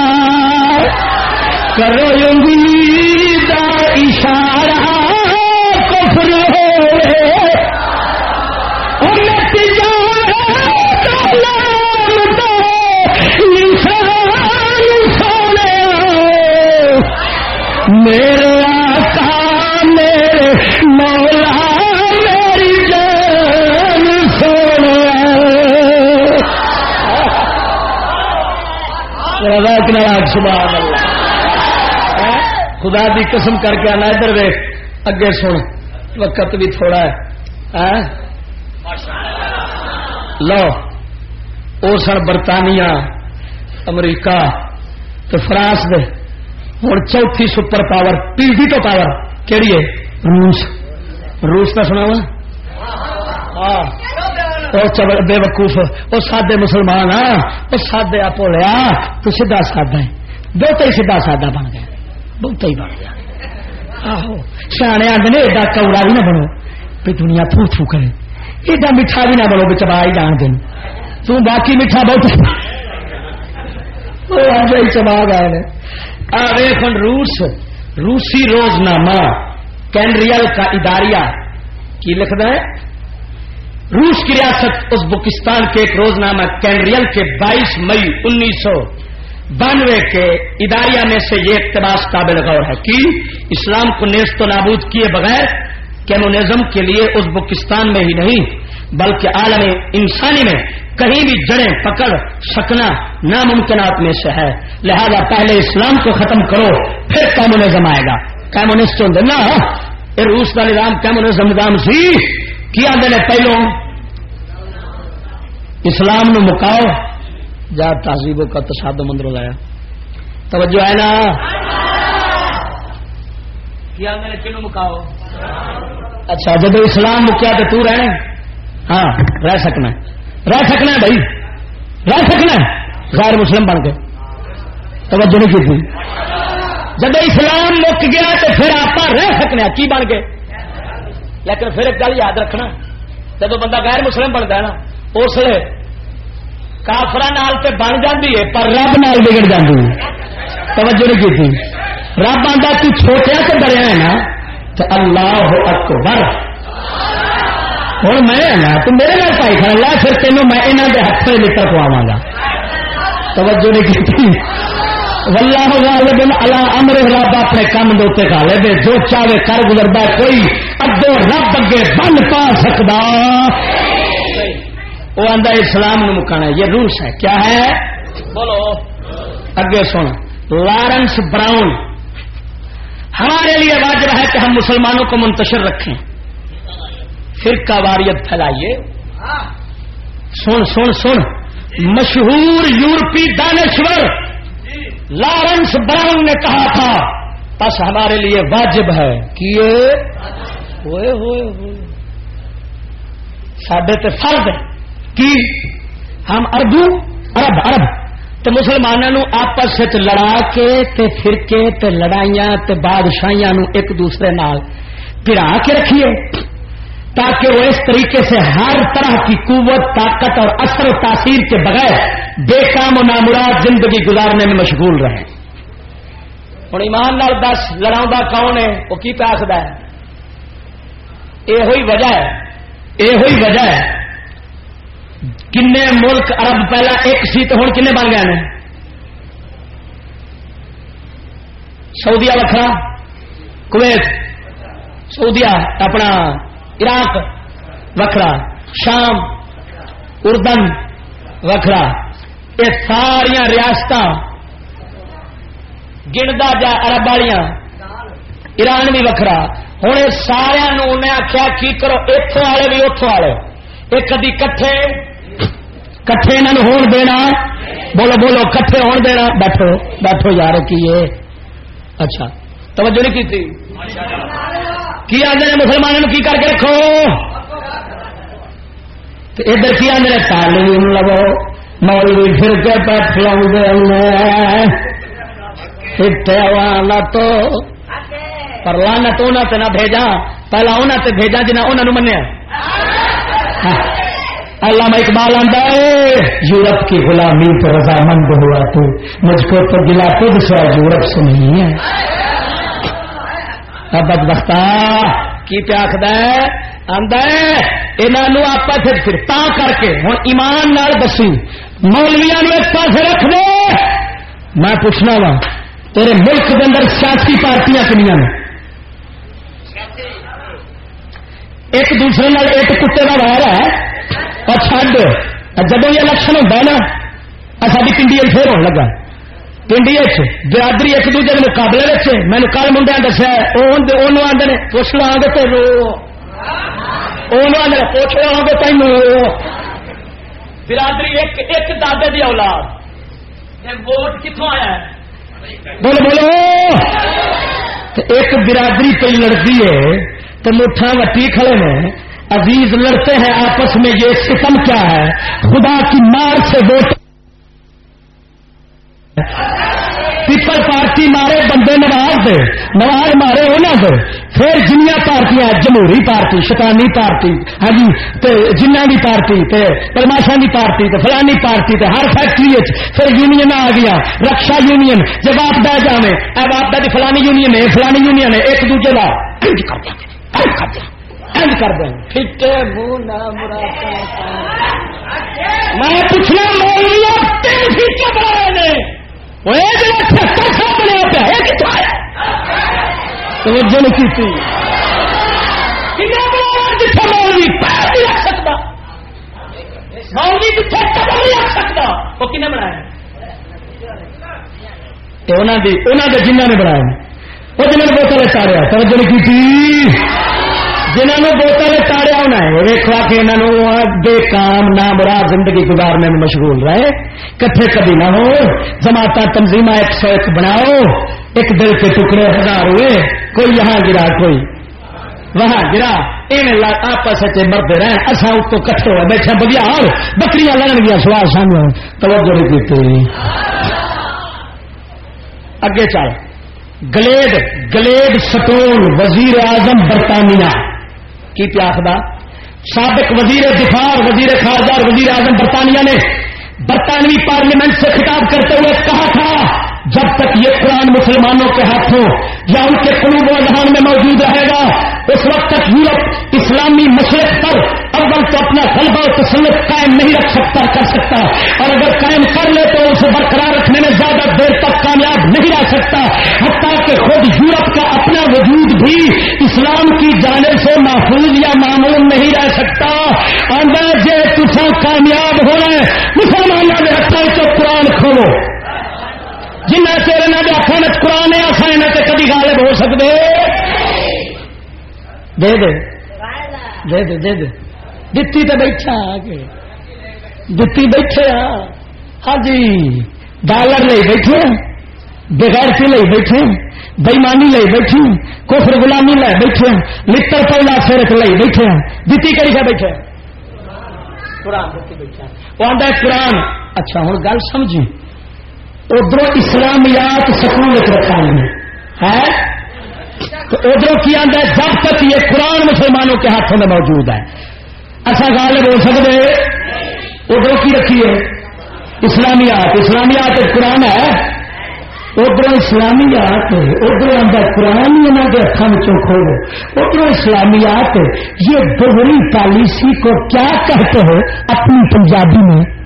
[SPEAKER 1] کرو انگلی دا اشارہ کفر ہوئے۔ میرے سبحان اللہ۔ ہاں؟ خدا دی قسم کر کے آنا ادھر وے اگے سن، وقت بھی تھوڑا ہے۔ ہاں؟ لو وہ سن برطانیہ، امریکہ تو فرانس دے۔ ہوں چوتھی سپر پاور ٹی وی تو پاور۔ کہڑی ہے؟ روس۔ روس کا سنا ہاں۔ بے وقوف وہ سادے مسلمان آ، وہ سادے آپ لیا تو سیدا سادہ ہے۔ بہت ہی سیدا سادہ بن گیا۔ بہت ہی بن گیا۔ آہو، سیانے آدھے ایڈا کوڑا بھی نہ بنو۔ بھی دنیا تھو تھو کرے۔ ایڈا میٹھا بھی نہ بنو بچا ہی جان دین۔ تو باقی میٹھا بہت چبا گئے آویفن روس۔ روسی روز نامہ کینریل کا اداریہ کی لکھنا ہے۔ روس کی ریاست ازبکستان کے ایک روز نامہ کینریل کے بائیس مئی انیس سو بانوے کے اداریہ میں سے یہ اقتباس قابل غور ہے کہ اسلام کو نیست و نابود کیے بغیر کیمونزم کے لیے ازبکستان میں ہی نہیں، بلکہ عالم انسانی میں کہیں بھی جڑیں پکڑ سکنا ناممکنات میں سے ہے۔ لہذا پہلے اسلام کو ختم کرو، پھر کمیونزم آئے گا۔ کمیونسٹ نا یہ روس کا نظام کمیونزم نظام سی کیا دے پہلو؟ اسلام نو مکاؤ۔ جا تہذیبوں کا تصاد مندر لایا۔ توجہ ہے نا؟ کیا کنو مکاؤ؟ اچھا جب اسلام مکیا تو تو رہے ہاں رہ سکنا رہ سکنا بھائی۔ رہ سکنا غیر مسلم بن کے۔ توجہ نہیں کی جب اسلام مک گیا تو پھر آپ رہ سکنے کی بن گئے لیکن پھر ایک گل یاد رکھنا، جب بندہ غیر مسلم بنتا ہے نا، اس لیے کافر بن جاتی ہے، پر رب نال بگڑ جاتی ہے۔ توجہ نہیں کی رب آتا تو چھوٹیا تو ڈریا ہے نا تو اللہ اکبر۔ ہوں میں نا، تو میرے نال پائی کھڑا لا پھر تینوں میں یہاں کے ہاتھ سے لکڑ پواوا گا۔ توجہ نہیں کی واللہ غالب علی امر رب اپنے کام دوتے کھا لے دے، جو چاہے کر گزرتا کوئی اگو رب اگے بن پا سکتا وہ آدھا اسلام نو مکانا یہ روس ہے، کیا ہے؟ بولو۔ اگے سن۔ Lawrence brown. ہمارے لیے واجب ہے کہ ہم مسلمانوں کو منتشر رکھیں۔ فرقہ واریت پھیلائیے۔ سن سن سن۔ مشہور یورپی دانشور۔ لارنس براؤن نے کہا تھا، بس ہمارے لیے واجب ہے۔ کہ ہوئے ہوئے ہوئے۔ سڈے تو فرد کی؟ ہم اردو ارب ارب تو مسلمانوں آپس لڑا کے تے فرقے تے لڑائیاں تے بادشاہیاں ایک دوسرے نال پڑا کے رکھیے۔ تاکہ وہ اس طریقے سے ہر طرح کی قوت طاقت اور اثر و تاثیر کے بغیر بے کام و نامراد زندگی گزارنے میں مشغول رہے ہوں ایمان نال دس لڑا کون ہے؟ وہ کی پیاسد ہے؟ یہ وجہ ہے۔ یہ وجہ ہے۔ کن ملک ارب پہلا ایک سی تو ہوں کنے بن گئے سعودیا وکھرا کویت۔ سعودیا اپنا عراق، وکھرا۔ شام، اردن، وکھرا۔ یہ ساریا ریاست گنتا جا ارب والیا ایران بھی وکھرا۔ ہوں سارا انہیں آخیا کی کرو اتوں والے بھی اتوں والے۔ ایک کدی کٹھے کٹھے انہوں ہون دینا۔ بولو بولو، کٹھے ہون دینا۔ بیٹھو بیٹھو یار، کی اچھا توجہ نہیں کی کی آدھے مسلمانوں کی کر کے رکھو؟ ادھر کی آدھے تعلیم لگو مولوی پھر کے پیٹ لاؤ تو، پر لانا تو نہ نہ بھیجا پہلا انہوں نے بھیجا جنہیں انہوں نے منیا۔ علامہ اقبال آتا ہے، یورپ کی غلامی تو رضامند ہوا تو، مجھ کو تو گلا خود سے یورپ سے نہیں ہے۔ بد بختا کی پیا انہوں آپ پھر تا کر کے ہوں ایمان نال دسی مولویا ایک پاس رکھ دے۔ میں پوچھنا وا، تیرے ملک کے اندر سیاسی پارٹیاں کنیا نے؟ ایک دوسرے نال ایک کتے کا وائر ہے۔ اور چڈ جب یہ الیکشن ہوتا ہے نا ساری پنڈی پھر ہونے لگا۔ پنڈی برادری ایک دوجے کے مقابلے میں کل منڈیا دسیا آدھے پوچھ لو گے تینوں آدھے پوچھ لو گے تینوں برادری ایک ایک دادے کی اولاد ووٹ کتوں آیا بولو بولو ایک برادری پہ لڑتی ہے تو مٹھا وٹی کھڑے ہیں عزیز لڑتے ہیں آپس میں یہ ستم کیا ہے خدا کی مار سے ووٹ پیپل پارٹی مارے بندے نواز دے نواز مارے انہوں دے۔ پھر جنیا پارٹیاں جمہوری پارٹی شیطانی پارٹی ہاں جی جنہ کی پارٹی تے پرماشا کی پارٹی تے فلانی پارٹی تے ہر فیکٹری پھر یونین آ گیا رکشا یونین جب آپ بہ جانے اب آپ کی فلانی یونین ہے فلانی یونین ہے ایک دوجے کا کر دیں کر دیں میں پوچھنا مولوی توجہ نہیں کی مولوی، پیر نہیں رکھ سکتا۔ مولوی قدم نہیں رکھ سکتا۔ وہ کن بنایا جنہ نے بنایا وہ جنہوں نے بوتل تاڑیا توجہ نہیں کی جنہوں نے بوتل تاڑیا ہونا ہے ویکوا کے انہوں بے کام نہ برا زندگی گزارنے میں مشغول رہے۔ کٹھے کبھی نہ ہو جماعت تنظیم ایک سو ایک بناؤ، ایک دل کے ٹکڑے ہزار ہوئے، کوئی یہاں گرا، کوئی وہاں گرا۔ آپس مرتے رہے اصا اس کو کٹھے ہوئے بیٹھے بگیا اور بکریاں لگن گیا سوال سامنے توجہ نہیں کی اگے چل۔ گلیڈ گلیڈ سٹون وزیر اعظم برطانیہ۔ کی پیاخدہ سابق وزیر دفاع وزیر خارجہ اور وزیر اعظم برطانیہ نے برطانوی پارلیمنٹ سے خطاب کرتے ہوئے کہا تھا، جب تک یہ قرآن مسلمانوں کے ہاتھوں یا ان کے قلوب و اذہان میں موجود رہے گا، اس وقت تک یورپ اسلامی مشرق پر اول تو اپنا غلبہ و تسلط قائم نہیں رکھ سکتا، کر سکتا۔ اور اگر قائم کر لے تو اسے برقرار رکھنے میں زیادہ دیر کامیاب نہیں رہ سکتا، حتیٰ کہ خود یورپ کا اپنا وجود بھی اسلام کی جانب سے محفوظ یا معمول نہیں رہ سکتا۔ اندازے تصا کامیاب ہو رہے مسلمانوں نے رکھا ہے تو قرآن کھولو۔ جنہیں چیر انہوں کے میں قرآن ہے آسان یہاں سے کبھی غالب ہو سکتے۔ دے دے۔ دے دے دے دے۔ دتی تو بیٹھا دتی بیٹھے ہاں جی ڈالر لے بیٹھے۔ بغیر سے لے بیٹھے بےمانی لے بیٹھے کوفر غلامی لے بیٹھے لڑ پہلا سرک لے بیٹھے دتی کری سے بیٹھے قرآن بیٹھا وہ آتا قرآن۔ اچھا ہوں گل سمجھی۔ ادھر اسلامیات سکول رکھا ہے؟ تو ادھر کی آدھا جب تک یہ قرآن مسلمانوں کے ہاتھوں میں موجود ہے۔ ایسا غالب ہو سکتے ادھر کی رکھی ہے؟ اسلامیات۔ اسلامیات قرآن ہے۔ ادھر اسلامیات ادھر آتا قرآن یہاں کے ہاتھوں کھولو ادھر اسلامیات یہ دوہری پالیسی کو کیا کہتے ہیں اپنی پنجابی میں؟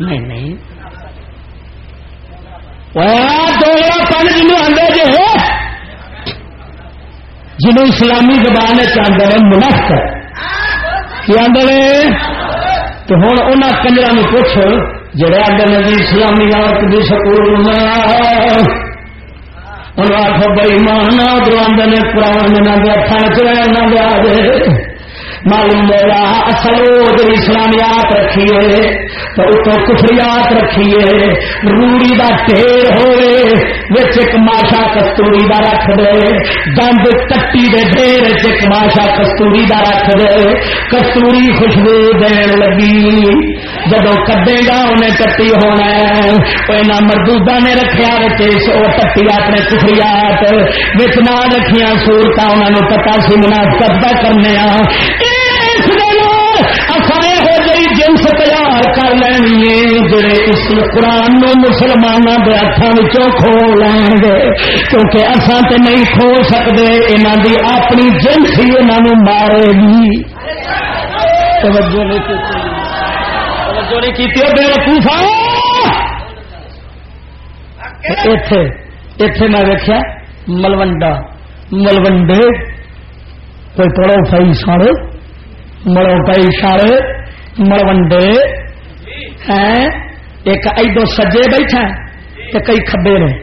[SPEAKER 1] نہیں نہیں۔ پن جنوب آدھے جی جنہوں اسلامی زبان چاہتے ہیں منافق کی آدھے تو ہوں ان کنجر پوچھ، جڑے آدھے نے جی اسلامی عورت بھی سکول انہوں آخو بڑی مان ادھر آدھے نے قرآن نہ دیا تھن چ معلوم ہوا اصل ادھر اسلامیات رکھیے، تو اتوں کفریات رکھیے، روڑی کا ٹھیر ہوئے ایک ماشا کستوری کا رکھ دے، دند کٹی دے ڈھیر ایک ماشا کستوری کا رکھ دے، کستوری خوشبو دین لگی۔ جب کدے گا انہیں کٹی ہونا مردودا نے رکھا وہ کٹی اپنے کفریات بچ نہ رکھیا سورت انہوں نے پتا سی منافقت کرنے جنس تیار کر لینی جڑے اس قرآن نو مسلمانوں کے ہاتھوں کھول لیں گے کیونکہ اصا تو نہیں کھو سکتے انہوں کی اپنی جنس ہی انہوں مارے گی توجہ نہیں کی بے وقوفا اتے اتے میں دیکھا ملوڈا ملوڈے کوئی پڑو فائی ساڑے مڑو پائی ساڑے ملوڈے، ہیں، ایک ادو سجے بیٹھا تو کئی کبے نے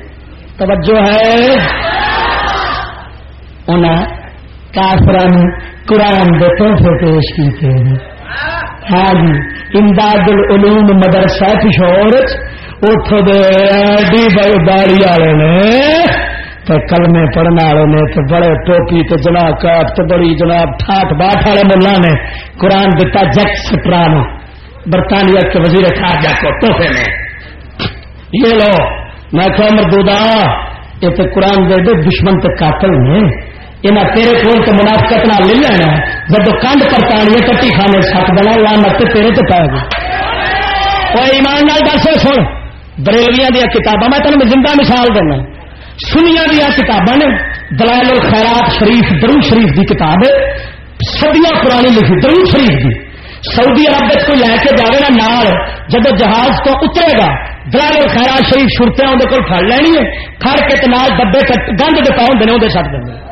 [SPEAKER 1] توجہ ہے۔ انہیں کافران قرآن کے تحفے پیش کیتے ہیں۔ ہاں جی امداد العلوم مدرسہ پشور اتو دے داڑی والے نے تے کلمے پڑھنے والے نے تو بڑے ٹوپی تو جناب کاٹ تو بڑی جناب ٹھاٹ باٹ والے ملا نے قرآن دتا جیک سٹران برطانیہ کے وزیر خارجہ کو توحفے میں۔ یہ لو، میں کہ مردودا یہ تو قرآن دے دے دشمن تو قاتل نے۔ یہاں تیرے کول تو منافقت نہ لے لینا جب کنڈ پرتانی کٹی کھانے سک دینا لانت تیرے تو پائے گا۔ کوئی ایمان نال دس، سن۔ بریلویاں دیا کتاباں، میں تمہیں زندہ مثال دینا۔ سنیا دیا کتاباں نے، دلائل الخیرات شریف درو شریف کی کتاب ہے۔ سدیا پرانی لکھی درو شریف کی سعودی عرب کو لے کے جائے گا نال جب جہاز تو اترے گا، دلائل الخیرات شریف شرطیں اندر کو پڑ لینی ہے۔ کھڑ کے نال ڈبے گند دے پاؤں دے وہ سٹ دیں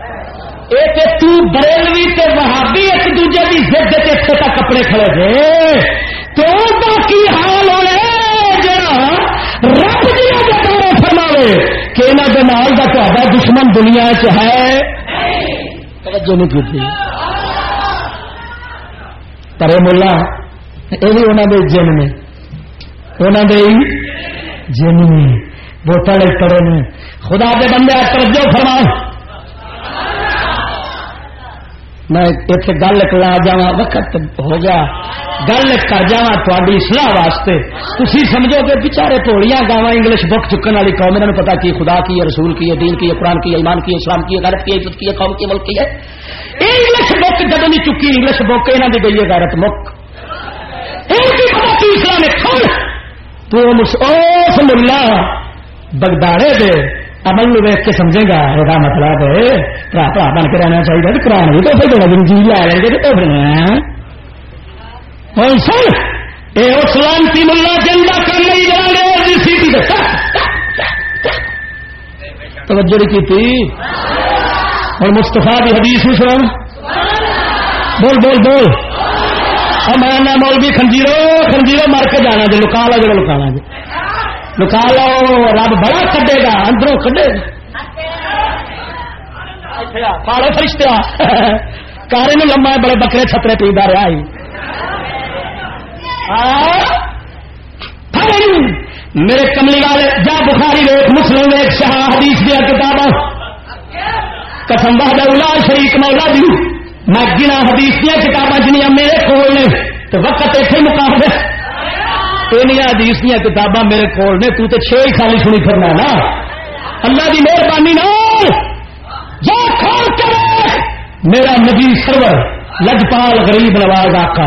[SPEAKER 1] ایک تو بریلوی تے وہابی ایک دوجے کی زد کے اتنے تک کپڑے کھڑے تھے۔ تو کی حال ہوئے جا رب جی دیا فرماوے کہ انہوں کا تا دشمن دنیا چ ہے؟ توجہ نہیں کی پرے ملا یہ بھی انہوں نے جن نے انہوں نے جن نے بوتل پڑے نے۔ خدا کے بندے توجہ فرماؤ۔ میں اتنے گل لا جا وقت ہو گیا۔ گل کر جا تاری سلاح واسطے۔ تھی سمجھو گے بچارے پولیاں گاوا انگلش بک چکن والی قوم انہوں نے پتا کی خدا کی ہے، رسول کی ہے، دین کی ہے، قرآن کی ہے، ایمان کی ہے، اسلام کی ہے، غیرت کی ہے، عزت کی ہے، قوم کی، ملک کی ہے۔ انگلش بک جب نہیں چکی، انگلش بک یہاں کی گئی ہے غیرت مک۔ اسلام تو اس ملا بگداڑے دے عمل نو ویک کے سمجھے گا یہ مطلب برا برا بن کے رہنا چاہیے قرآن بھی تو پھر جی لے لیں گے تو پھر سن یہ سلامتی ملا جنگا کر نہیں جائیں گے توجہ کی تھی اور مستفا کی حدیث بھی سن بول بول بول میں مول بھی خنجیرو خنجیرو مر کے جانا جی لکا لو جا لکانا جی لکا لو، رب بڑا کڈے گا، اندروں کڈے گا۔ پاڑو فرشتے کارے میں لما بڑے بکرے چھترے پیدا رہا ہی میرے کملی والے، جا بخاری ویک مسلم ویک شاہ حدیث دیا کتاب قسم بہاد شریف مولا دی۔ میں گنا حدیث دیا کتاباں جنیا میرے کول نے۔ تو وقت اتنے مقام ہے حدیث دیا کتاباں میرے کو نے، تو تے چھ ہی خالی سنی پھرنا نا۔ اللہ کی مہربانی نہ میرا نبی سرور لجپال غریب نواز آقا،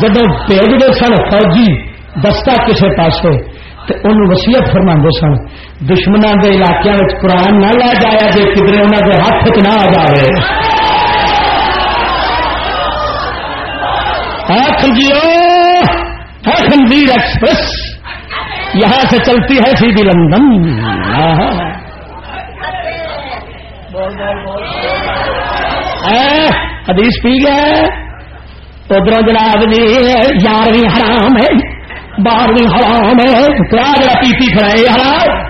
[SPEAKER 1] جدو بھیجتے سن فوجی دستہ کسی پاس ان وسیعت فرما سن دشمنوں کے علاقے میں قرآن نہ لے جایا جی کدھر انہوں کے ہاتھ چ نہ آ جائے خنزیر ایکسپریس یہاں سے چلتی ہے سیدھی لندن۔ حدیث پی گیا ادھر جناب جی یارویں حرام ہے بارہویں حرام ہے۔ کیا جا پی پی کھڑا ہے حرام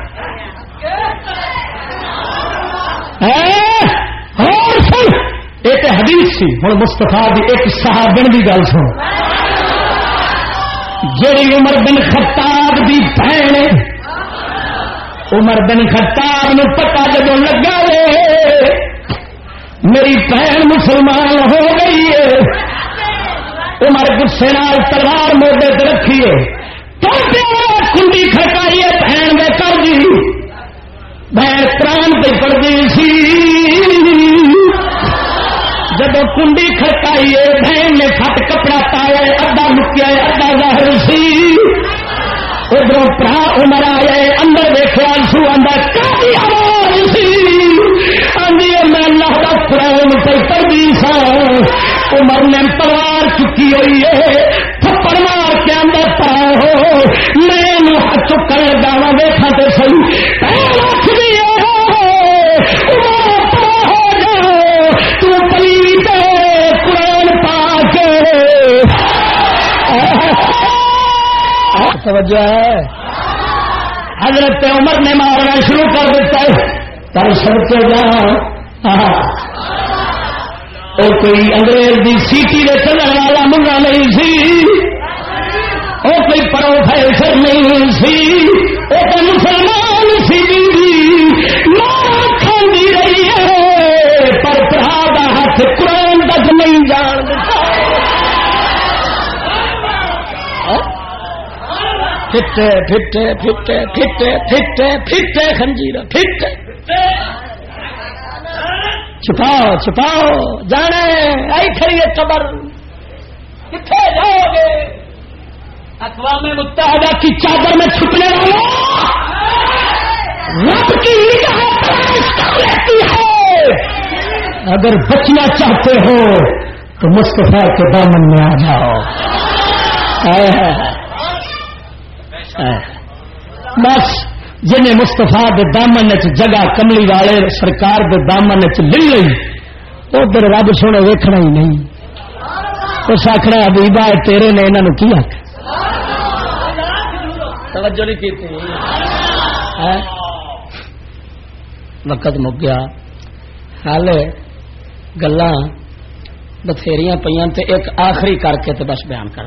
[SPEAKER 1] اور سن۔ ایک حدیث سی۔ ہوں مستفا کی ایک صحابن کی گل سن جی عمر بن خطاب کی بہن عمر بن خطاب نے پتا جب لگا میری بہن مسلمان ہو گئی ہے۔ عمر گسے نال تلوار موڈے رکھیے کنڈی کھڑکائی بہن میں کر دی؟ بہن پران پہ پڑتی سی۔ جب کنڈی کھڑکائی بہن نے فٹ کپڑا پایا ادا مکیا ادا ظاہر سی۔ ادھر پرا عمر آئے اندر دیکھا سو آدھا آواز سی۔ آدھی میں اللہ کا قرآن پہ پڑھی سا عمر نے پوار چکی ہوئی ہے، تھپڑ مار کے اندر پڑا ہو۔ میں چکر داوا دیکھا تو سی رکھ دیا توجہ ہے؟ حضرت عمر نے مارنا شروع کر دیتا ہے۔ پر سڑ کے اور کوئی انگریز کی سیٹی کے چلنے والا منگا نہیں سی۔ اور کوئی پروفیسر نہیں سی۔ وہ پھٹے پھٹے پھٹے پھٹے پھٹے پھٹے خنجیر پھٹے چھپاؤ چھپاؤ جانے آئی کھڑی ہے قبر کتنے جاؤ گے اقوام متحدہ کی چادر میں چھپنے والا رب کی رہتی ہے اگر بچنا چاہتے ہو تو مستفا کے دامن میں آ جاؤ بس جنہیں مستفا دامن چ جگہ کملی والے سرکار دے دامن چ لے لئی ادھر رب سونے ویکھنا ہی نہیں۔ اس آخر ابیبا تیرے نے انہوں کی آخ وقت مک گیا۔ ہال گلا بتھیری پہ ایک آخری کر کے تو بس بیان کر۔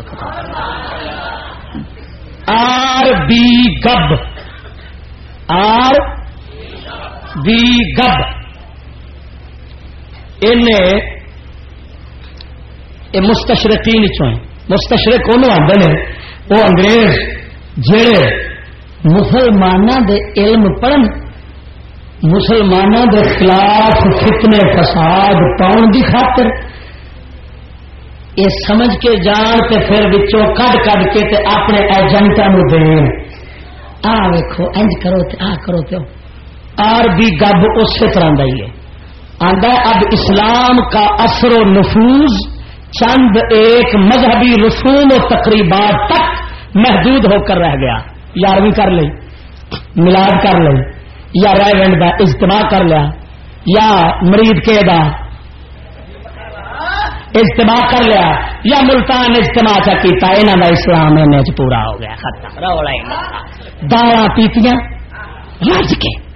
[SPEAKER 1] R B Gibb. R B Gibb. مستشرقین چویں مستشرق انہوں آتے ہیں وہ انگریز جڑے مسلمانوں دے علم پڑھن مسلمانوں دے خلاف فتنے فساد پاؤن دی خاطر یہ سمجھ کے جان تے پھر بچوں کڈ کڈ کے تے اپنے ایجنٹوں دین آ ویکو انج کرو تے آ کرو تو آر بھی گب اسی طرح کا ہی ہے۔ آدھا اب اسلام کا اثر و نفوذ چند ایک مذہبی رسوم و تقریبات تک محدود ہو کر رہ گیا۔ یارویں کر لی ملاد کر لی یا ریونڈ کا اجتماع کر لیا، یا مرید کے دا اجتماع کر لیا یا ملتان اجتماع چا یہاں کا اسلام پورا ہو گیا، ختم، رولا دالا پیتیاں رج کے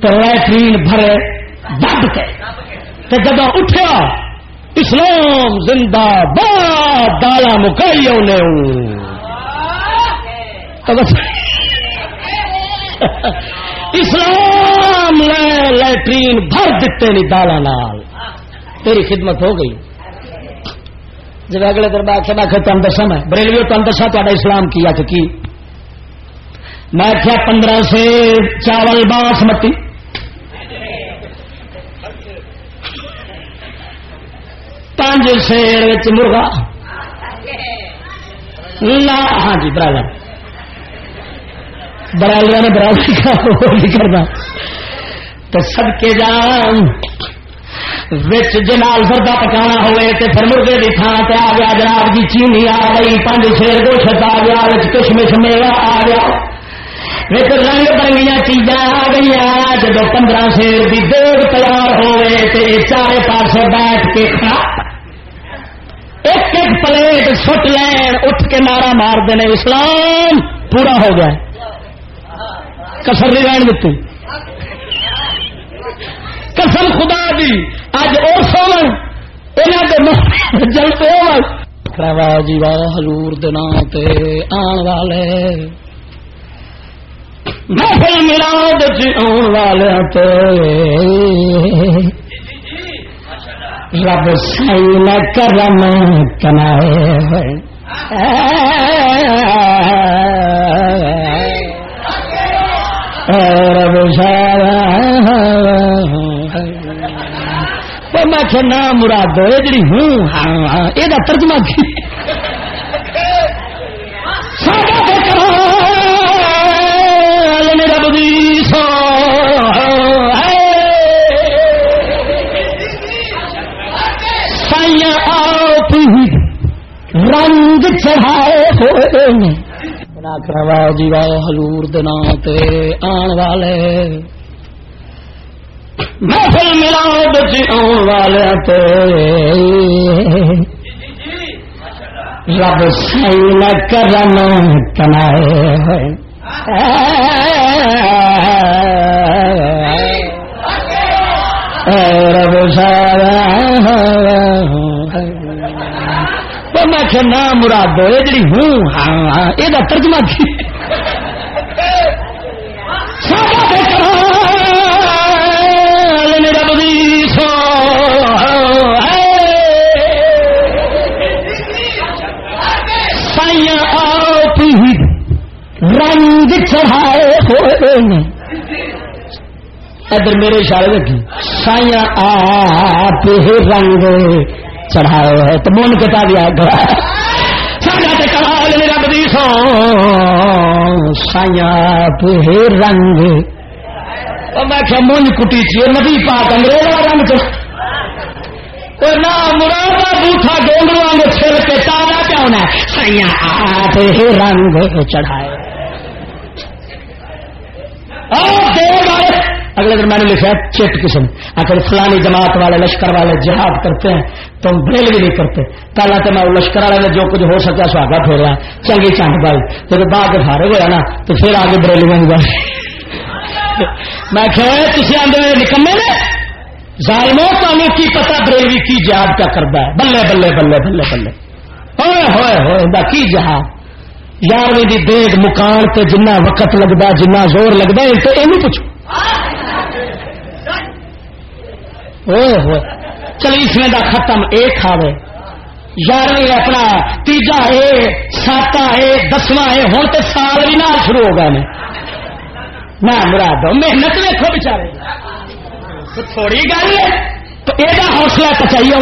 [SPEAKER 1] تو لٹرین بھرے دب کے۔ تو جب اٹھا اسلام زندہ باد دالا مکائی اسلام نے لٹرین بھر دیتے نہیں دالا نال۔ تیری خدمت ہو گئی۔ جب اگلے دربار سے میں تم دسا میں۔ بریلوی تم دسا تا اسلام کیا کہ کی؟ میں کیا پندرہ سے چاول باسمتی پانچ پانچ سیر مرغا۔ ہاں جی برادر برادر نے برادری کا نہیں کرنا۔ تو سب کے جان۔ وچ جنال فردا پکانا ہوئے تے پھر مرغے کی تھان تے آ گیا، جناب جی چینی آ گئی پانچ شیر گوشت آ گیا کشمش میوا آ گیا۔ رنگ برنگیا چیزاں آ گئی جب پندرہ شیر کی دیگ تیار ہوئے تے چارے پاس بیٹھ کے کھا ایک ایک پلیٹ سٹ لین، اٹھ کے نعرہ مار دینے، اسلام پورا ہو گیا۔ کسر نہیں رہن دیتی۔ قسم خدا دی اج اور سونا یہاں کے جلتے ہو جی واہ حضور دنا تے آن والے۔ محفل ملاد آن والے تے۔ رب سائی نہ کرم کنائے رب سارا میں کہ نہ مراد یہ جی ہوں ہاں ہاں یہ ترجمہ کی؟ میرا بدی، سو سائیا آپ رنگ چڑھائے ہوئے جی حضور دنا آن والے۔ محفل ملاد آن والے رب سائن کرم کنائے رب سارا میں کہ نام مراد جی ہوں ہاں, ہاں، یہ ترجمہ کی ادھر میرے اشارے لگی سائیا آپ رنگ چڑھائے ہوئے تو من کتا دیا گیا سایا کال میرا بدی سو سائیا آپ رنگ۔ میں کیا من کٹی چی ندی پاک انگریز رنگ چڑھ مراد بوٹا ڈونگ وانگ چھل کے تازہ کیا ہونا سائیا آپ رنگ چڑھائے۔ اگلے دن میں نے لکھا چٹ قسم۔ اگر فلانی جماعت والے، لشکر والے جہاد کرتے ہیں۔ تو ہم بریل بھی نہیں کرتے۔ پہلا تو میں لشکر والے نے جو کچھ ہو سکا سہاگا پھیرا۔ چنگی چانٹ بائی جب بعد فارغ ہوا نا، تو پھر آگے بریل بن گئے میں کہ تھی آدھے نکمے نے، ظالموں، تمہیں کی پتا بریلوی کی جہاد کیا کرتا ہے؟ بلے بلے بلے بلے بلے۔ ہوئے ہوئے ہوئے کی جہاد؟ یارویں دی دیگ مکان تے جنہ وقت لگتا جنہ زور لگتا ہے تو یہ پوچھو۔ چلیسویں دا ختم اے کھاوے۔ یارویں اپنا تیجا ہے ساتا ہے دسواں ہے ہوں تو سال بھی نہ شروع ہو گئے نہ مراد محنت دیکھو بچارے تھوڑی گل ہے، تو یہ حوصلہ کچائی آ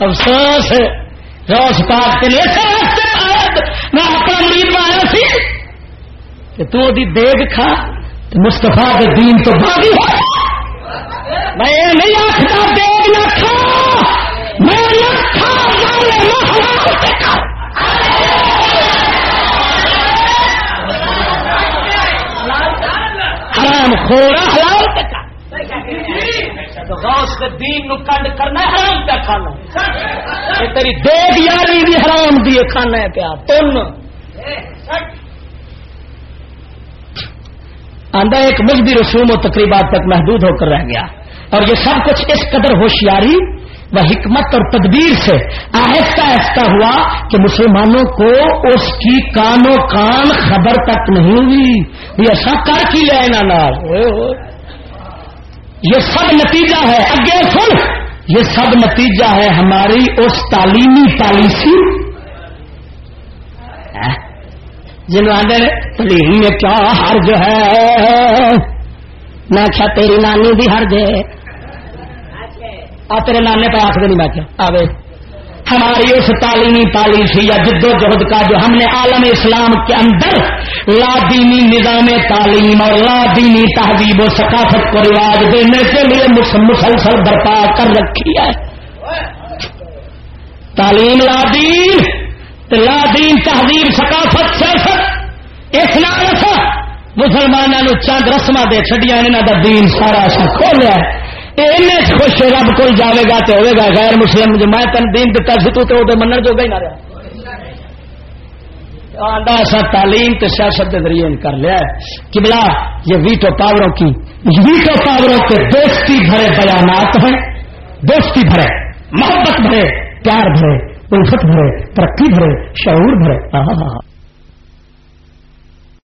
[SPEAKER 1] افسوس روس پاک کے لیے میں اپنا مرید میں آیا سی کہ تو دی دیگ کھا تو مستفا کے دین تو باغی ہے میں یہ نہیں آختا دیگ نہ کھا، میں حرام خورا حلال غوث کے دین نو کنڈ کرنا حرام پہ کھانا تیری دیگ یاری بھی حرام دی کھانا ہے پیا تن۔ آندہ ایک مجبی رسوم و تقریبات تک محدود ہو کر رہ گیا۔ اور یہ سب کچھ اس قدر ہوشیاری و حکمت اور تدبیر سے آہستہ آہستہ ہوا کہ مسلمانوں کو اس کی کان و کان خبر تک نہیں ہوئی۔ یہ ایسا کر کی لے یہ سب نتیجہ ہے۔ اگے سن۔ یہ سب نتیجہ ہے ہماری اس تعلیمی پالیسی۔ ہاں؟ جنوبی آدھے تعلیم میں کیا حرج ہے؟ میں کیا تیری نانی بھی حرج ہے۔ آ، تیرے نانے پہ آخر نہیں میں کیا آوے ہماری اس تعلیمی پالیسی یا جد و جہد کا جو ہم نے عالم اسلام کے اندر لا دینی نظام تعلیم اور لا دینی تہذیب و ثقافت کو رواج دینے کے لیے مسلسل برپا کر رکھی ہے۔ تعلیم لا دین لا دین تہذیب، ثقافت، سیاست، اسلام، مسلمانوں چند رسم دے چڈیا انہوں کا دین سارا سا کھولیا خوش رب کو جائے گا تو ہوئے گا غیر مسلم، جو میں تین دین دتا سی تو وہ من جو گا ہی نہ رہا۔ ایسا تعلیم تو سیاست کے ذریعے کر لیا کہ بلا یہ ویٹو پاوروں کی، ویٹو پاوروں کے دوستی بھرے بیانات ہیں دوستی بھرے، محبت بھرے، پیار بھرے، الفت بھرے، ترقی بھرے، شعور بھرے۔